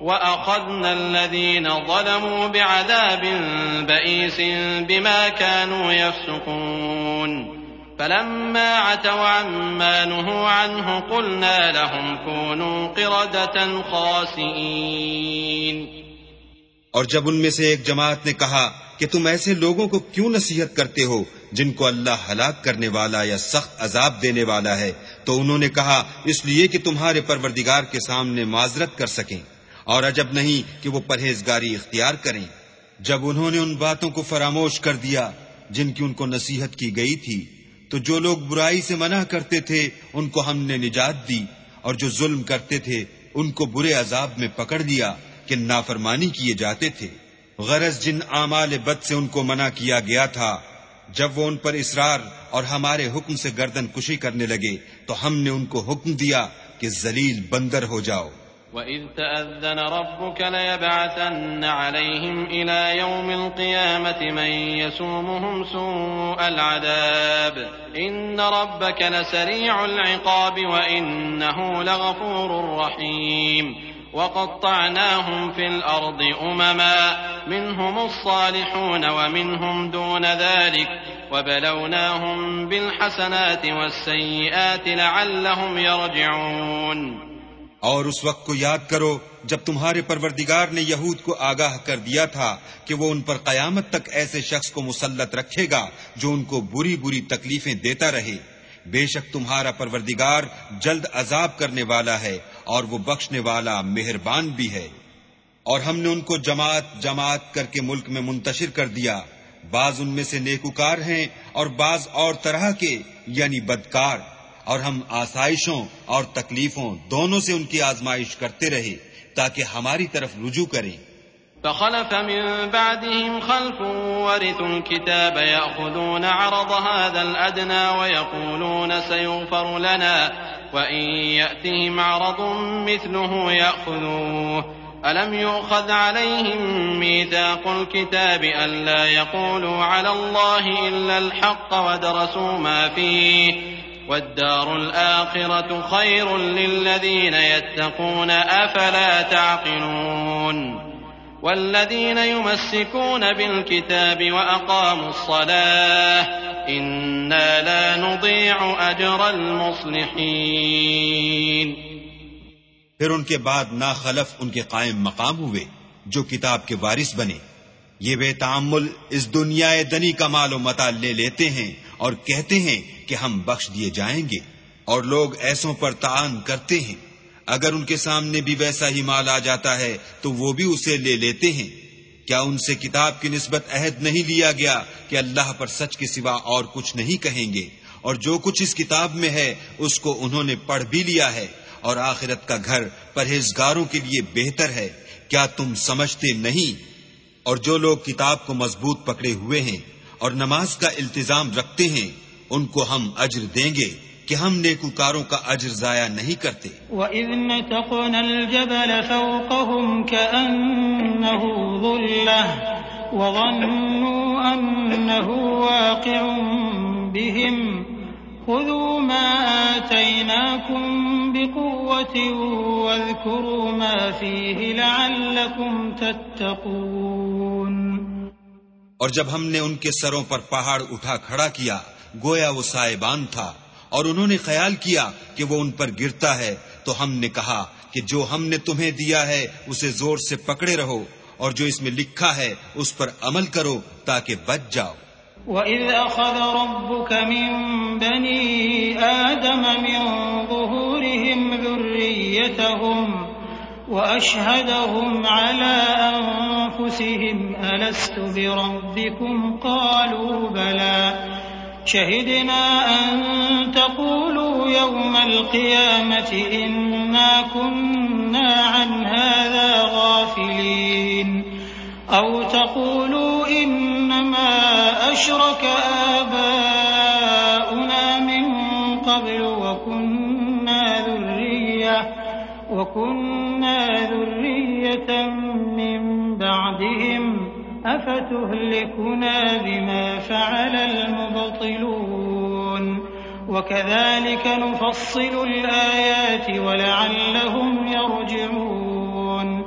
وأخذنا الذين ظلموا بعذاب بئيس بما كانوا يفسقون فلما عتوا عما نهوا عنه قلنا لهم كونوا قردة خاسئين اور جب ان میں سے ایک جماعت نے کہا کہ تم ایسے لوگوں کو کیوں نصیحت کرتے ہو جن کو اللہ ہلاک کرنے والا یا سخت عذاب دینے والا ہے تو انہوں نے کہا اس لیے کہ تمہارے پروردگار کے سامنے معذرت کر سکیں۔ اور عجب نہیں کہ وہ پرہیزگاری اختیار کریں۔ جب انہوں نے ان باتوں کو فراموش کر دیا جن کی ان کو نصیحت کی گئی تھی، تو جو لوگ برائی سے منع کرتے تھے، ان کو ہم نے نجات دی۔ اور جو ظلم کرتے تھے، ان کو برے عذاب میں پکڑ دیا کہ نافرمانی کیے جاتے تھے۔ غرض جن اعمال بد سے ان کو منع کیا گیا تھا، جب وہ ان پر اصرار اور ہمارے حکم سے گردن کشی کرنے لگے، تو ہم نے ان کو حکم دیا کہ ذلیل بندر ہو جاؤ۔ وَإِذْ تَأَذَّنَ رَبُّكَ لَيَبْعَثَنَّ عَلَيْهِمْ إِلَى يَوْمِ الْقِيَامَةِ مَن يَسُومُهُمْ سُوءَ الْعَذَابِ إِنَّ رَبَّكَ لَسَرِيعُ الْعِقَابِ وَإِنَّهُ لَغَفُورٌ رَّحِيمٌ وقطعناهم في الأرض أمما منهم الصالحون ومنهم دون ذلك وبلوناهم بالحسنات والسيئات لعلهم يرجعون اور اس وقت کو یاد کرو جب تمہارے پروردگار نے یہود کو آگاہ کر دیا تھا کہ وہ ان پر قیامت تک ایسے شخص کو مسلط رکھے گا جو ان کو بری بری تکلیفیں دیتا رہے۔ بے شک تمہارا پروردگار جلد عذاب کرنے والا ہے اور وہ بخشنے والا مہربان بھی ہے۔ اور ہم نے ان کو جماعت جماعت کر کے ملک میں منتشر کر دیا۔ بعض ان میں سے نیکوکار ہیں اور بعض اور طرح کے یعنی بدکار۔ اور ہم آسائشوں اور تکلیفوں دونوں سے ان کی آزمائش کرتے رہے تاکہ ہماری طرف رجوع کریں۔ فخلف من بعدهم خلف ورثوا الكتاب يأخذون عرض هذا الأدنى ويقولون سيغفر لنا وإن يأتهم عرض مثله يأخذوه. ألم يؤخذ عليهم ميثاق الكتاب ألا يقولوا على الله إلا الحق ودرسوا ما فيه؟ والدار الآخرة خير للذين يتقون، أفلا تعقلون. والذين يمسكون بالكتاب وأقاموا الصلاة، إنا لا نضيع أجر المصلحين. پھر ان کے بعد نا خلف ان کے قائم مقام ہوئے، جو کتاب کے وارث بنے۔ یہ بے تعمل اس دنیا دنی کا مال و متا لے لیتے ہیں۔ اور کہتے ہیں کہ ہم بخش دیے جائیں گے اور لوگ ایسوں پر تعان کرتے ہیں۔ اگر ان کے سامنے بھی ویسا ہی مال آ جاتا ہے تو وہ بھی اسے لے لیتے ہیں۔ کیا ان سے کتاب کی نسبت عہد نہیں لیا گیا کہ اللہ پر سچ کے سوا اور کچھ نہیں کہیں گے؟ اور جو کچھ اس کتاب میں ہے، اس کو انہوں نے پڑھ بھی لیا ہے۔ اور آخرت کا گھر پرہیزگاروں کے لیے بہتر ہے۔ کیا تم سمجھتے نہیں؟ اور جو لوگ کتاب کو مضبوط پکڑے ہوئے ہیں اور نماز کا التزام رکھتے ہیں، ان کو ہم اجر دیں گے کہ ہم نیکوکاروں کا اجر ضائع نہیں کرتے۔ وَإِذْ نَتَقْنَا الْجَبَلَ فَوْقَهُمْ كَأَنَّهُ ظُلَّةٌ وَظَنُّوا أَنَّهُ وَاقِعٌ بِهِمْ خُذُوا مَا آتَيْنَاكُمْ بِقُوَّةٍ وَاذْكُرُوا مَا فِيهِ لَعَلَّكُمْ تَتَّقُونَ اور جب ہم نے ان کے سروں پر پہاڑ اٹھا کھڑا کیا، گویا وہ سائبان تھا۔ اور انہوں نے خیال کیا کہ وہ ان پر گرتا ہے، تو ہم نے کہا کہ جو ہم نے تمہیں دیا ہے، اسے زور سے پکڑے رہو اور جو اس میں لکھا ہے، اس پر عمل کرو تاکہ بچ جاؤ۔ وَإِذْ أَخَذَ رَبُّكَ مِن بَنِي آدَمَ مِن ظُهُورِهِمْ ذُرِّيَّتَهُمْ وَأَشْهَدَهُمْ عَلَىٰ أَنفُسِهِمْ، أَلَسْتُ بِرَبِّكُمْ؟ قَالُوا بَلَىٰ. شهدنا أن تقولوا يوم القيامة إنا كنا عن هذا غافلين. أو تقولوا إنما أشرك آباؤنا وكنا ذرية من بعدهم أفتهلكنا بما فعل المبطلون وكذلك نفصل الآيات ولعلهم يرجعون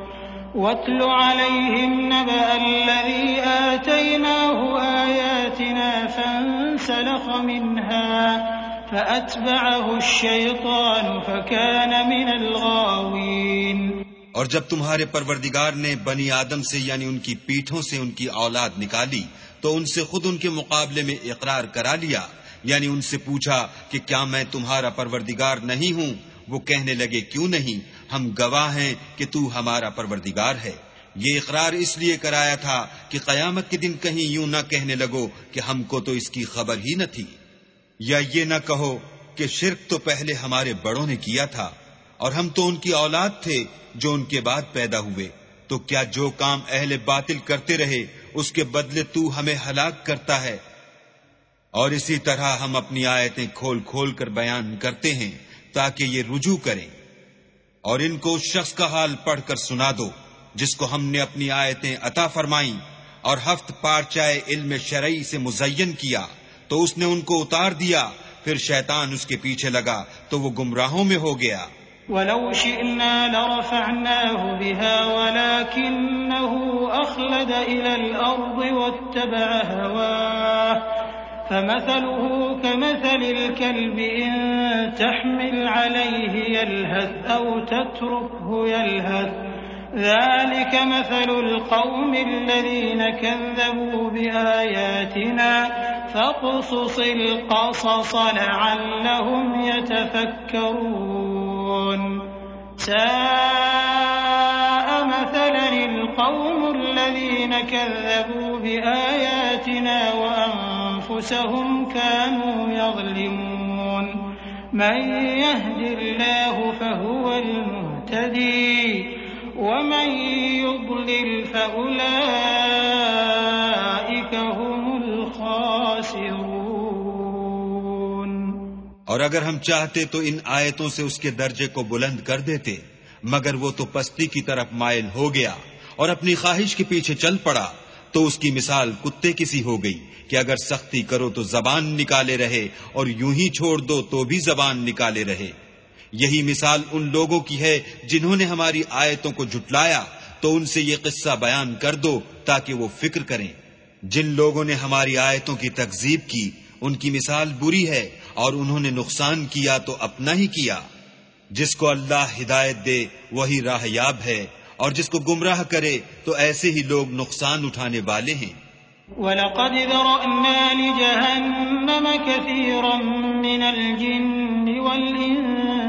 واتل عليهم نبأ الذي آتيناه آياتنا فانسلخ منها فأتبعه الشيطان فكان من الغاوين. اور جب تمہارے پروردگار نے بنی آدم سے یعنی ان کی پیٹھوں سے ان کی اولاد نکالی، تو ان سے خود ان کے مقابلے میں اقرار کرا لیا۔ یعنی ان سے پوچھا کہ کیا میں تمہارا پروردگار نہیں ہوں؟ وہ کہنے لگے، کیوں نہیں؟ ہم گواہ ہیں کہ تو ہمارا پروردگار ہے۔ یہ اقرار اس لیے کرایا تھا کہ قیامت کے دن کہیں یوں نہ کہنے لگو کہ ہم کو تو اس کی خبر ہی نہ تھی۔ یا یہ نہ کہو کہ شرک تو پہلے ہمارے بڑوں نے کیا تھا اور ہم تو ان کی اولاد تھے جو ان کے بعد پیدا ہوئے۔ تو کیا جو کام اہل باطل کرتے رہے، اس کے بدلے تو ہمیں ہلاک کرتا ہے؟ اور اسی طرح ہم اپنی آیتیں کھول کھول کر بیان کرتے ہیں تاکہ یہ رجوع کریں۔ اور ان کو اس شخص کا حال پڑھ کر سنا دو، جس کو ہم نے اپنی آیتیں عطا فرمائیں اور ہفت پارچائے علم شرعی سے مزین کیا۔ تو اس نے ان کو اتار دیا۔ پھر شیطان اس کے پیچھے لگا تو وہ گمراہوں میں ہو گیا۔ ولو شئنا لرفعناه بها ولكنه أخلد إلى الأرض واتبع هواه فمثله كمثل الكلب إن تحمل عليه يلهث أو تتركه يلهث ذلك مثل القوم الذين كذبوا بآياتنا فاقصص القصص لعلهم يتفكرون. ساء مثلا القوم الذين كذبوا بآياتنا وأنفسهم كانوا يظلمون. من يهد الله فهو المهتدي. ومن يضلل فأولئك هم الخاسرون اور اگر ہم چاہتے تو ان آیتوں سے اس کے درجے کو بلند کر دیتے، مگر وہ تو پستی کی طرف مائل ہو گیا اور اپنی خواہش کے پیچھے چل پڑا، تو اس کی مثال کتے کسی ہو گئی کہ اگر سختی کرو تو زبان نکالے رہے اور یوں ہی چھوڑ دو تو بھی زبان نکالے رہے۔ یہی مثال ان لوگوں کی ہے جنہوں نے ہماری آیتوں کو جھٹلایا، تو ان سے یہ قصہ بیان کر دو تاکہ وہ فکر کریں۔ جن لوگوں نے ہماری آیتوں کی تکزیب کی، ان کی مثال بری ہے اور انہوں نے نقصان کیا تو اپنا ہی کیا۔ جس کو اللہ ہدایت دے، وہی راہ یاب ہے، اور جس کو گمراہ کرے، تو ایسے ہی لوگ نقصان اٹھانے والے ہیں۔ وَلَقَدْ ذَرَأْنَا لِجَهَنَّمَ كَثِيرًا مِنَ الْجِنِّ وَالْإِنسِ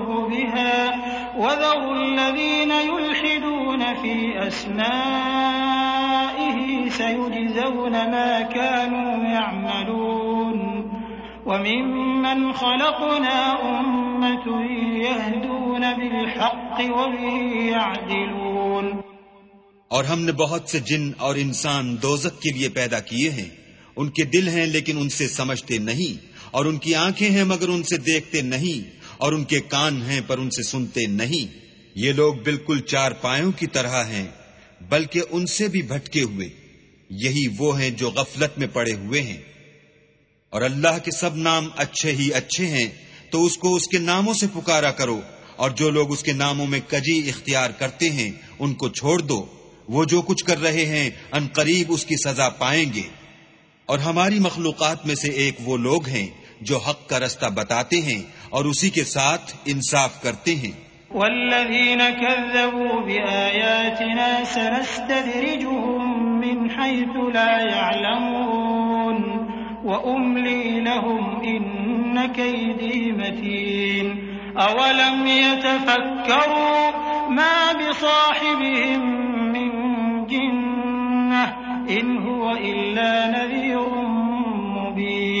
في أسمائه سيجزون ما كانوا يعملون وممن خلقنا أمة يهدون بالحق وبه يعدلون اور ہم نے بہت سے جن اور انسان دوزک کے لیے پیدا کیے ہیں۔ ان کے دل ہیں لیکن ان سے سمجھتے نہیں، اور ان کی آنکھیں ہیں مگر ان سے دیکھتے نہیں، اور ان کے کان ہیں پر ان سے سنتے نہیں۔ یہ لوگ بالکل چار پایوں کی طرح ہیں، بلکہ ان سے بھی بھٹکے ہوئے۔ یہی وہ ہیں جو غفلت میں پڑے ہوئے ہیں۔ اور اللہ کے سب نام اچھے ہی اچھے ہیں، تو اس کو اس کے ناموں سے پکارا کرو۔ اور جو لوگ اس کے ناموں میں کجی اختیار کرتے ہیں، ان کو چھوڑ دو۔ وہ جو کچھ کر رہے ہیں، ان قریب اس کی سزا پائیں گے۔ اور ہماری مخلوقات میں سے ایک وہ لوگ ہیں جو حق کا رستہ بتاتے ہیں اور اسی کے ساتھ انصاف کرتے ہیں۔ والذين كذبوا بآياتنا سنستدرجهم من حيث لا يعلمون وأملي لهم إن كيدي متين أولم يتفكروا ما بصاحبهم إن هو إلا نذير مبين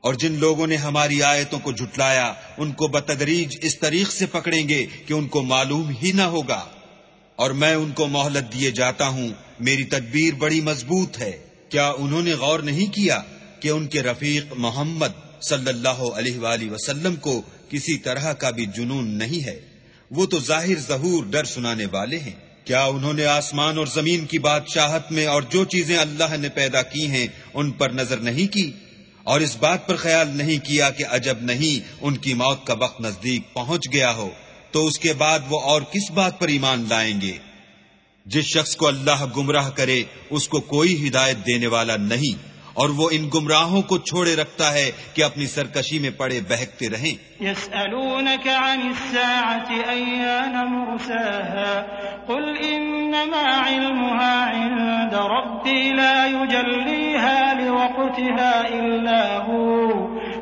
اور جن لوگوں نے ہماری آیتوں کو جھٹلایا، ان کو بتدریج اس طریق سے پکڑیں گے کہ ان کو معلوم ہی نہ ہوگا۔ اور میں ان کو مہلت دیے جاتا ہوں، میری تدبیر بڑی مضبوط ہے۔ کیا انہوں نے غور نہیں کیا کہ ان کے رفیق محمد صلی اللہ علیہ وآلہ وسلم کو کسی طرح کا بھی جنون نہیں ہے؟ وہ تو ظاہر ظہور ڈر سنانے والے ہیں۔ کیا انہوں نے آسمان اور زمین کی بادشاہت میں اور جو چیزیں اللہ نے پیدا کی ہیں، ان پر نظر نہیں کی؟ اور اس بات پر خیال نہیں کیا کہ عجب نہیں ان کی موت کا وقت نزدیک پہنچ گیا ہو، تو اس کے بعد وہ اور کس بات پر ایمان لائیں گے؟ جس شخص کو اللہ گمراہ کرے، اس کو کوئی ہدایت دینے والا نہیں۔ اور وہ ان گمراہوں کو چھوڑے رکھتا ہے کہ اپنی سرکشی میں پڑے بہکتے رہیں۔ يسألونك عن الساعة أيان مرساها؟ قل إنما علمها عند ربي لا يجليها لوقتها إلا هو.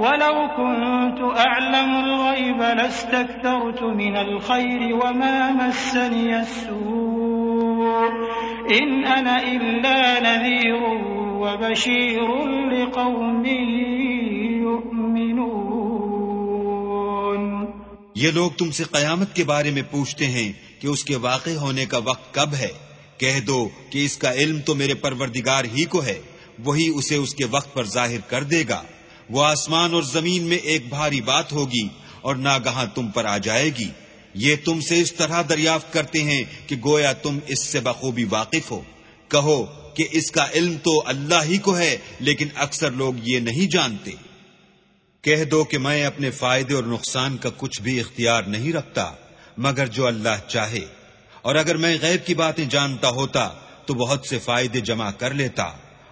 ولو كنت أعلم الغيب لاستكثرت من الخير وما مسني السوء. إن أنا إلا نذير وبشير لقوم يؤمنون. یہ لوگ تم سے قیامت کے بارے میں پوچھتے ہیں کہ اس کے واقع ہونے کا وقت کب ہے۔ کہہ دو کہ اس کا علم تو میرے پروردگار ہی کو ہے، وہی اسے اس کے وقت پر ظاہر کر دے گا۔ وہ آسمان اور زمین میں ایک بھاری بات ہوگی اور ناگہاں تم پر آ جائے گی۔ یہ تم سے اس طرح دریافت کرتے ہیں کہ گویا تم اس سے بخوبی واقف ہو۔ کہو کہ اس کا علم تو اللہ ہی کو ہے، لیکن اکثر لوگ یہ نہیں جانتے۔ کہہ دو کہ میں اپنے فائدے اور نقصان کا کچھ بھی اختیار نہیں رکھتا، مگر جو اللہ چاہے۔ اور اگر میں غیب کی باتیں جانتا ہوتا تو بہت سے فائدے جمع کر لیتا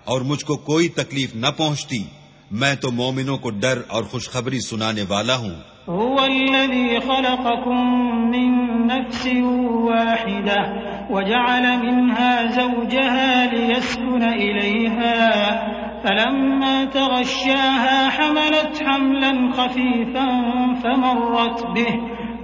اور مجھ کو کوئی تکلیف نہ پہنچتی۔ میں تو مومنوں کو ڈر اور خوشخبری سنانے والا ہوں۔ هو الذي خلقكم من نفس واحدة وجعل منها زوجها ليسكن إليها، فلما تغشاها حملت حملا خفيفا فمرت به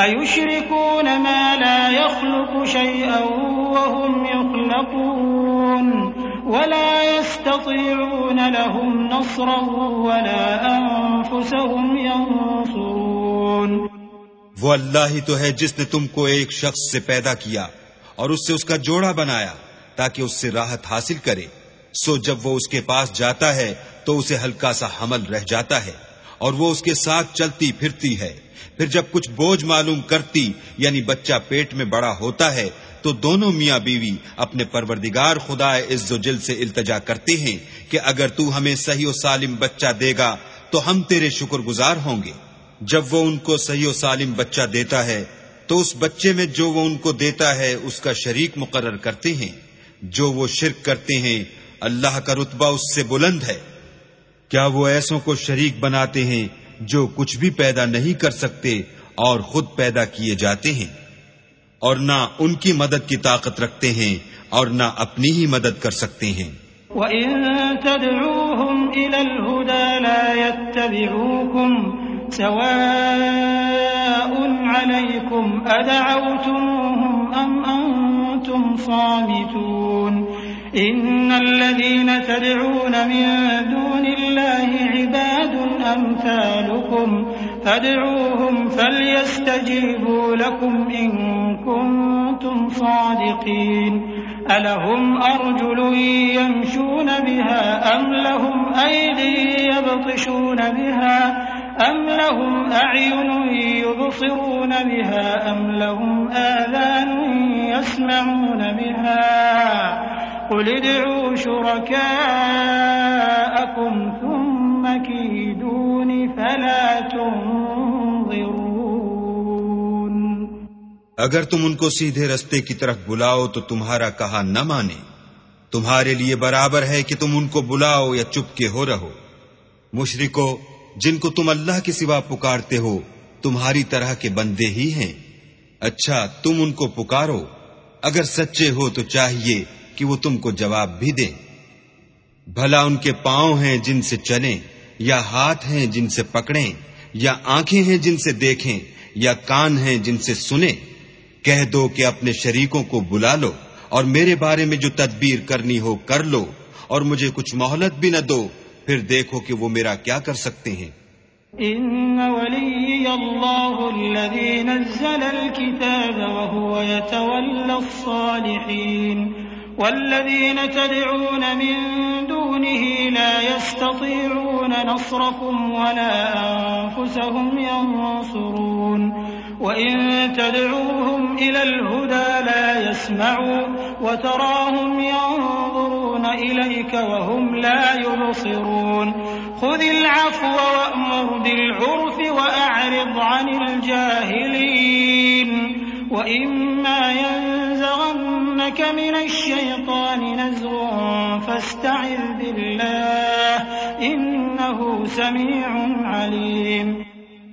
أيشركون ما لا يخلق شيئا وهم يخلقون ولا يستطيعون لهم نصرا ولا أنفسهم ينصرون وہ اللہ ہی تو ہے جس نے تم کو ایک شخص سے پیدا کیا اور اس سے اس کا جوڑا بنایا تاکہ اس سے راحت حاصل کرے سو جب وہ اس کے پاس جاتا ہے تو اسے ہلکا سا حمل رہ جاتا ہے اور وہ اس کے ساتھ چلتی پھرتی ہے۔ پھر جب کچھ بوجھ معلوم کرتی یعنی بچہ پیٹ میں بڑا ہوتا ہے، تو دونوں میاں بیوی اپنے پروردگار خدا عز و جل سے التجا کرتے ہیں کہ اگر تو ہمیں صحیح و سالم بچہ دے گا، تو ہم تیرے شکر گزار ہوں گے۔ جب وہ ان کو صحیح و سالم بچہ دیتا ہے، تو اس بچے میں جو وہ ان کو دیتا ہے، اس کا شریک مقرر کرتے ہیں۔ جو وہ شرک کرتے ہیں، اللہ کا رتبہ اس سے بلند ہے۔ کیا وہ ایسوں کو شریک بناتے ہیں جو کچھ بھی پیدا نہیں کر سکتے اور خود پیدا کیے جاتے ہیں؟ اور نہ ان کی مدد کی طاقت رکھتے ہیں اور نہ اپنی ہی مدد کر سکتے ہیں۔ وَإِن تَدْعُوهُمْ إِلَى الْهُدَى لَا يَتَّبِعُوكُمْ سَوَاءٌ عَلَيْكُمْ أَدَعَوْتُمُوهُمْ أَمْ أَنْتُمْ صَامِتُونَ إِنَّ الَّذِينَ تَدْعُونَ مِن دُونِ اللَّهِ عِبَادٌ أَمْثَالُكُمْ فادعوهم فليستجيبوا لكم إن كنتم صادقين ألهم أرجل يمشون بها أم لهم أيدي يبطشون بها أم لهم أعين يبصرون بها أم لهم آذان يسمعون بها قل ادعوا شركاءكم ثم كيدون فلا اگر تم ان کو سیدھے رستے کی طرف بلاؤ تو تمہارا کہا نہ مانے، تمہارے لیے برابر ہے کہ تم ان کو بلاؤ یا چپ کے ہو رہو۔ مشرکو، جن کو تم اللہ کے سوا پکارتے ہو، تمہاری طرح کے بندے ہی ہیں۔ اچھا تم ان کو پکارو۔ اگر سچے ہو تو چاہیے کہ وہ تم کو جواب بھی دیں بھلا ان کے پاؤں ہیں جن سے چلیں، یا ہاتھ ہیں جن سے پکڑیں، یا آنکھیں ہیں جن سے دیکھیں، یا کان ہیں جن سے سنیں۔ کہہ دو کہ اپنے شریکوں کو بلا لو، اور میرے بارے میں جو تدبیر کرنی ہو کر لو، اور مجھے کچھ مہلت بھی نہ دو، پھر دیکھو کہ وہ میرا کیا کر سکتے ہیں۔ ان ولی اللہ الذي نزل الكتاب وهو يتولى الصالحين والذين تدعون من دونه لا يستطيعون نصركم ولا أنفسهم ينصرون وإن تدعوهم إلى الهدى لا يسمعوا وتراهم ينظرون إليك وهم لا يبصرون خذ العفو وأمر بالعرف وأعرض عن الجاهلين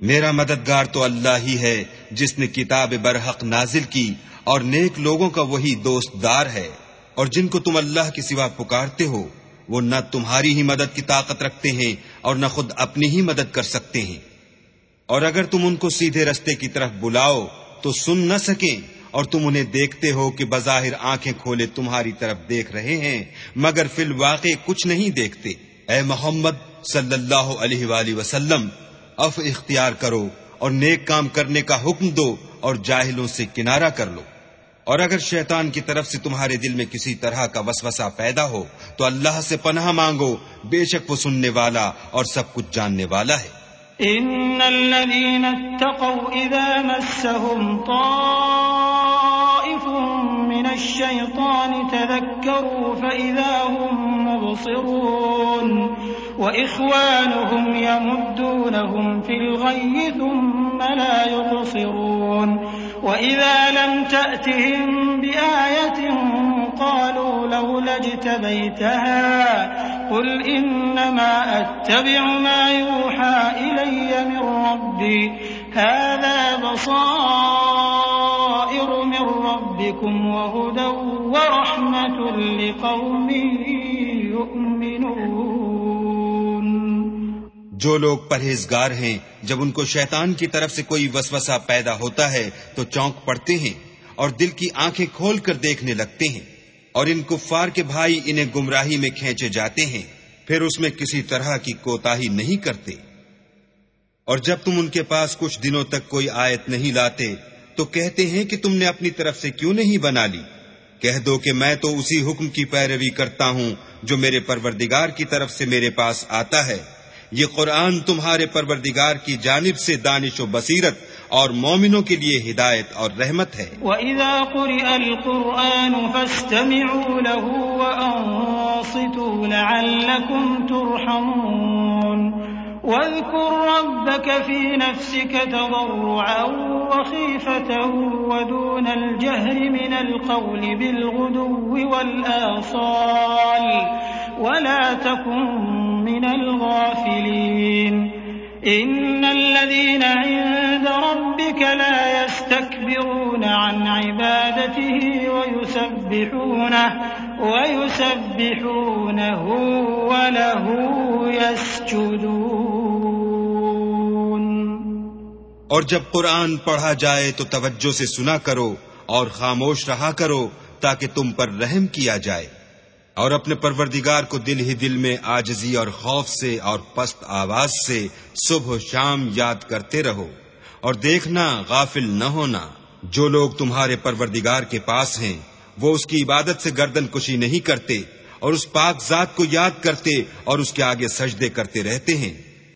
میرا مددگار تو اللہ ہی ہے جس نے کتاب برحق نازل کی اور نیک لوگوں کا وہی دوست دار ہے اور جن کو تم اللہ کے سوا پکارتے ہو، وہ نہ تمہاری ہی مدد کی طاقت رکھتے ہیں اور نہ خود اپنی ہی مدد کر سکتے ہیں۔ اور اگر تم ان کو سیدھے رستے کی طرف بلاؤ تو سن نہ سکیں اور تم انہیں دیکھتے ہو کہ بظاہر آنکھیں کھولے تمہاری طرف دیکھ رہے ہیں، مگر فی الواقع کچھ نہیں دیکھتے۔ اے محمد صلی اللہ علیہ وآلہ وسلم اف اختیار کرو اور نیک کام کرنے کا حکم دو اور جاہلوں سے کنارہ کر لو۔ اور اگر شیطان کی طرف سے تمہارے دل میں کسی طرح کا وسوسہ پیدا ہو، تو اللہ سے پناہ مانگو، بے شک وہ سننے والا اور سب کچھ جاننے والا ہے۔ ان الذين اتقوا اذا مسهم طائف من الشيطان تذكروا فاذا هم مبصرون واخوانهم يمدونهم في الغي ثم لا يبصرون واذا لم تاتهم بايه قالوا لولا اجتبيتها قل إنما أتبع ما يوحى إلي من ربي هذا بصائر من ربكم وهدى ورحمة لقوم يؤمنون. جو لوگ پرہیزگار ہیں، جب ان کو شیطان کی طرف سے کوئی وسوسہ پیدا ہوتا ہے، تو چونک پڑتے ہیں اور دل کی آنکھیں کھول کر دیکھنے لگتے ہیں۔ اور ان کفار کے بھائی انہیں گمراہی میں کھینچے جاتے ہیں، پھر اس میں کسی طرح کی کوتا نہیں کرتے۔ اور جب تم ان کے پاس کچھ دنوں تک کوئی آیت نہیں لاتے، تو کہتے ہیں کہ تم نے اپنی طرف سے کیوں نہیں بنا لی؟ کہہ دو کہ میں تو اسی حکم کی پیروی کرتا ہوں جو میرے پروردگار کی طرف سے میرے پاس آتا ہے۔ یہ قرآن تمہارے پروردگار کی جانب سے دانش و بصیرت اور مومنوں کے لیے ہدایت اور رحمت ہے۔ وَإِذَا قُرِئَ الْقُرْآنُ فَاسْتَمِعُوا لَهُ وَأَنصِتُوا لَعَلَّكُمْ تُرْحَمُونَ۔ واذكر ربك في نفسك تضرعا وخيفة ودون الجهر من القول بالغدو والآصال ولا تكن من الغافلين۔ إن الذين عند ربك لا يستكبرون عن عبادته ويسبحونه ويسبحونه وله يسجدون. اور جب قرآن پڑھا جائے تو توجہ سے سنا کرو اور خاموش رہا کرو تاکہ تم پر رحم کیا جائے۔ اور اپنے پروردگار کو دل ہی دل میں آجزی اور خوف سے اور پست آواز سے صبح و شام یاد کرتے رہو اور دیکھنا غافل نہ ہونا۔ جو لوگ تمہارے پروردگار کے پاس ہیں، وہ اس کی عبادت سے گردن کشی نہیں کرتے اور اس پاک ذات کو یاد کرتے اور اس کے آگے سجدے کرتے رہتے ہیں۔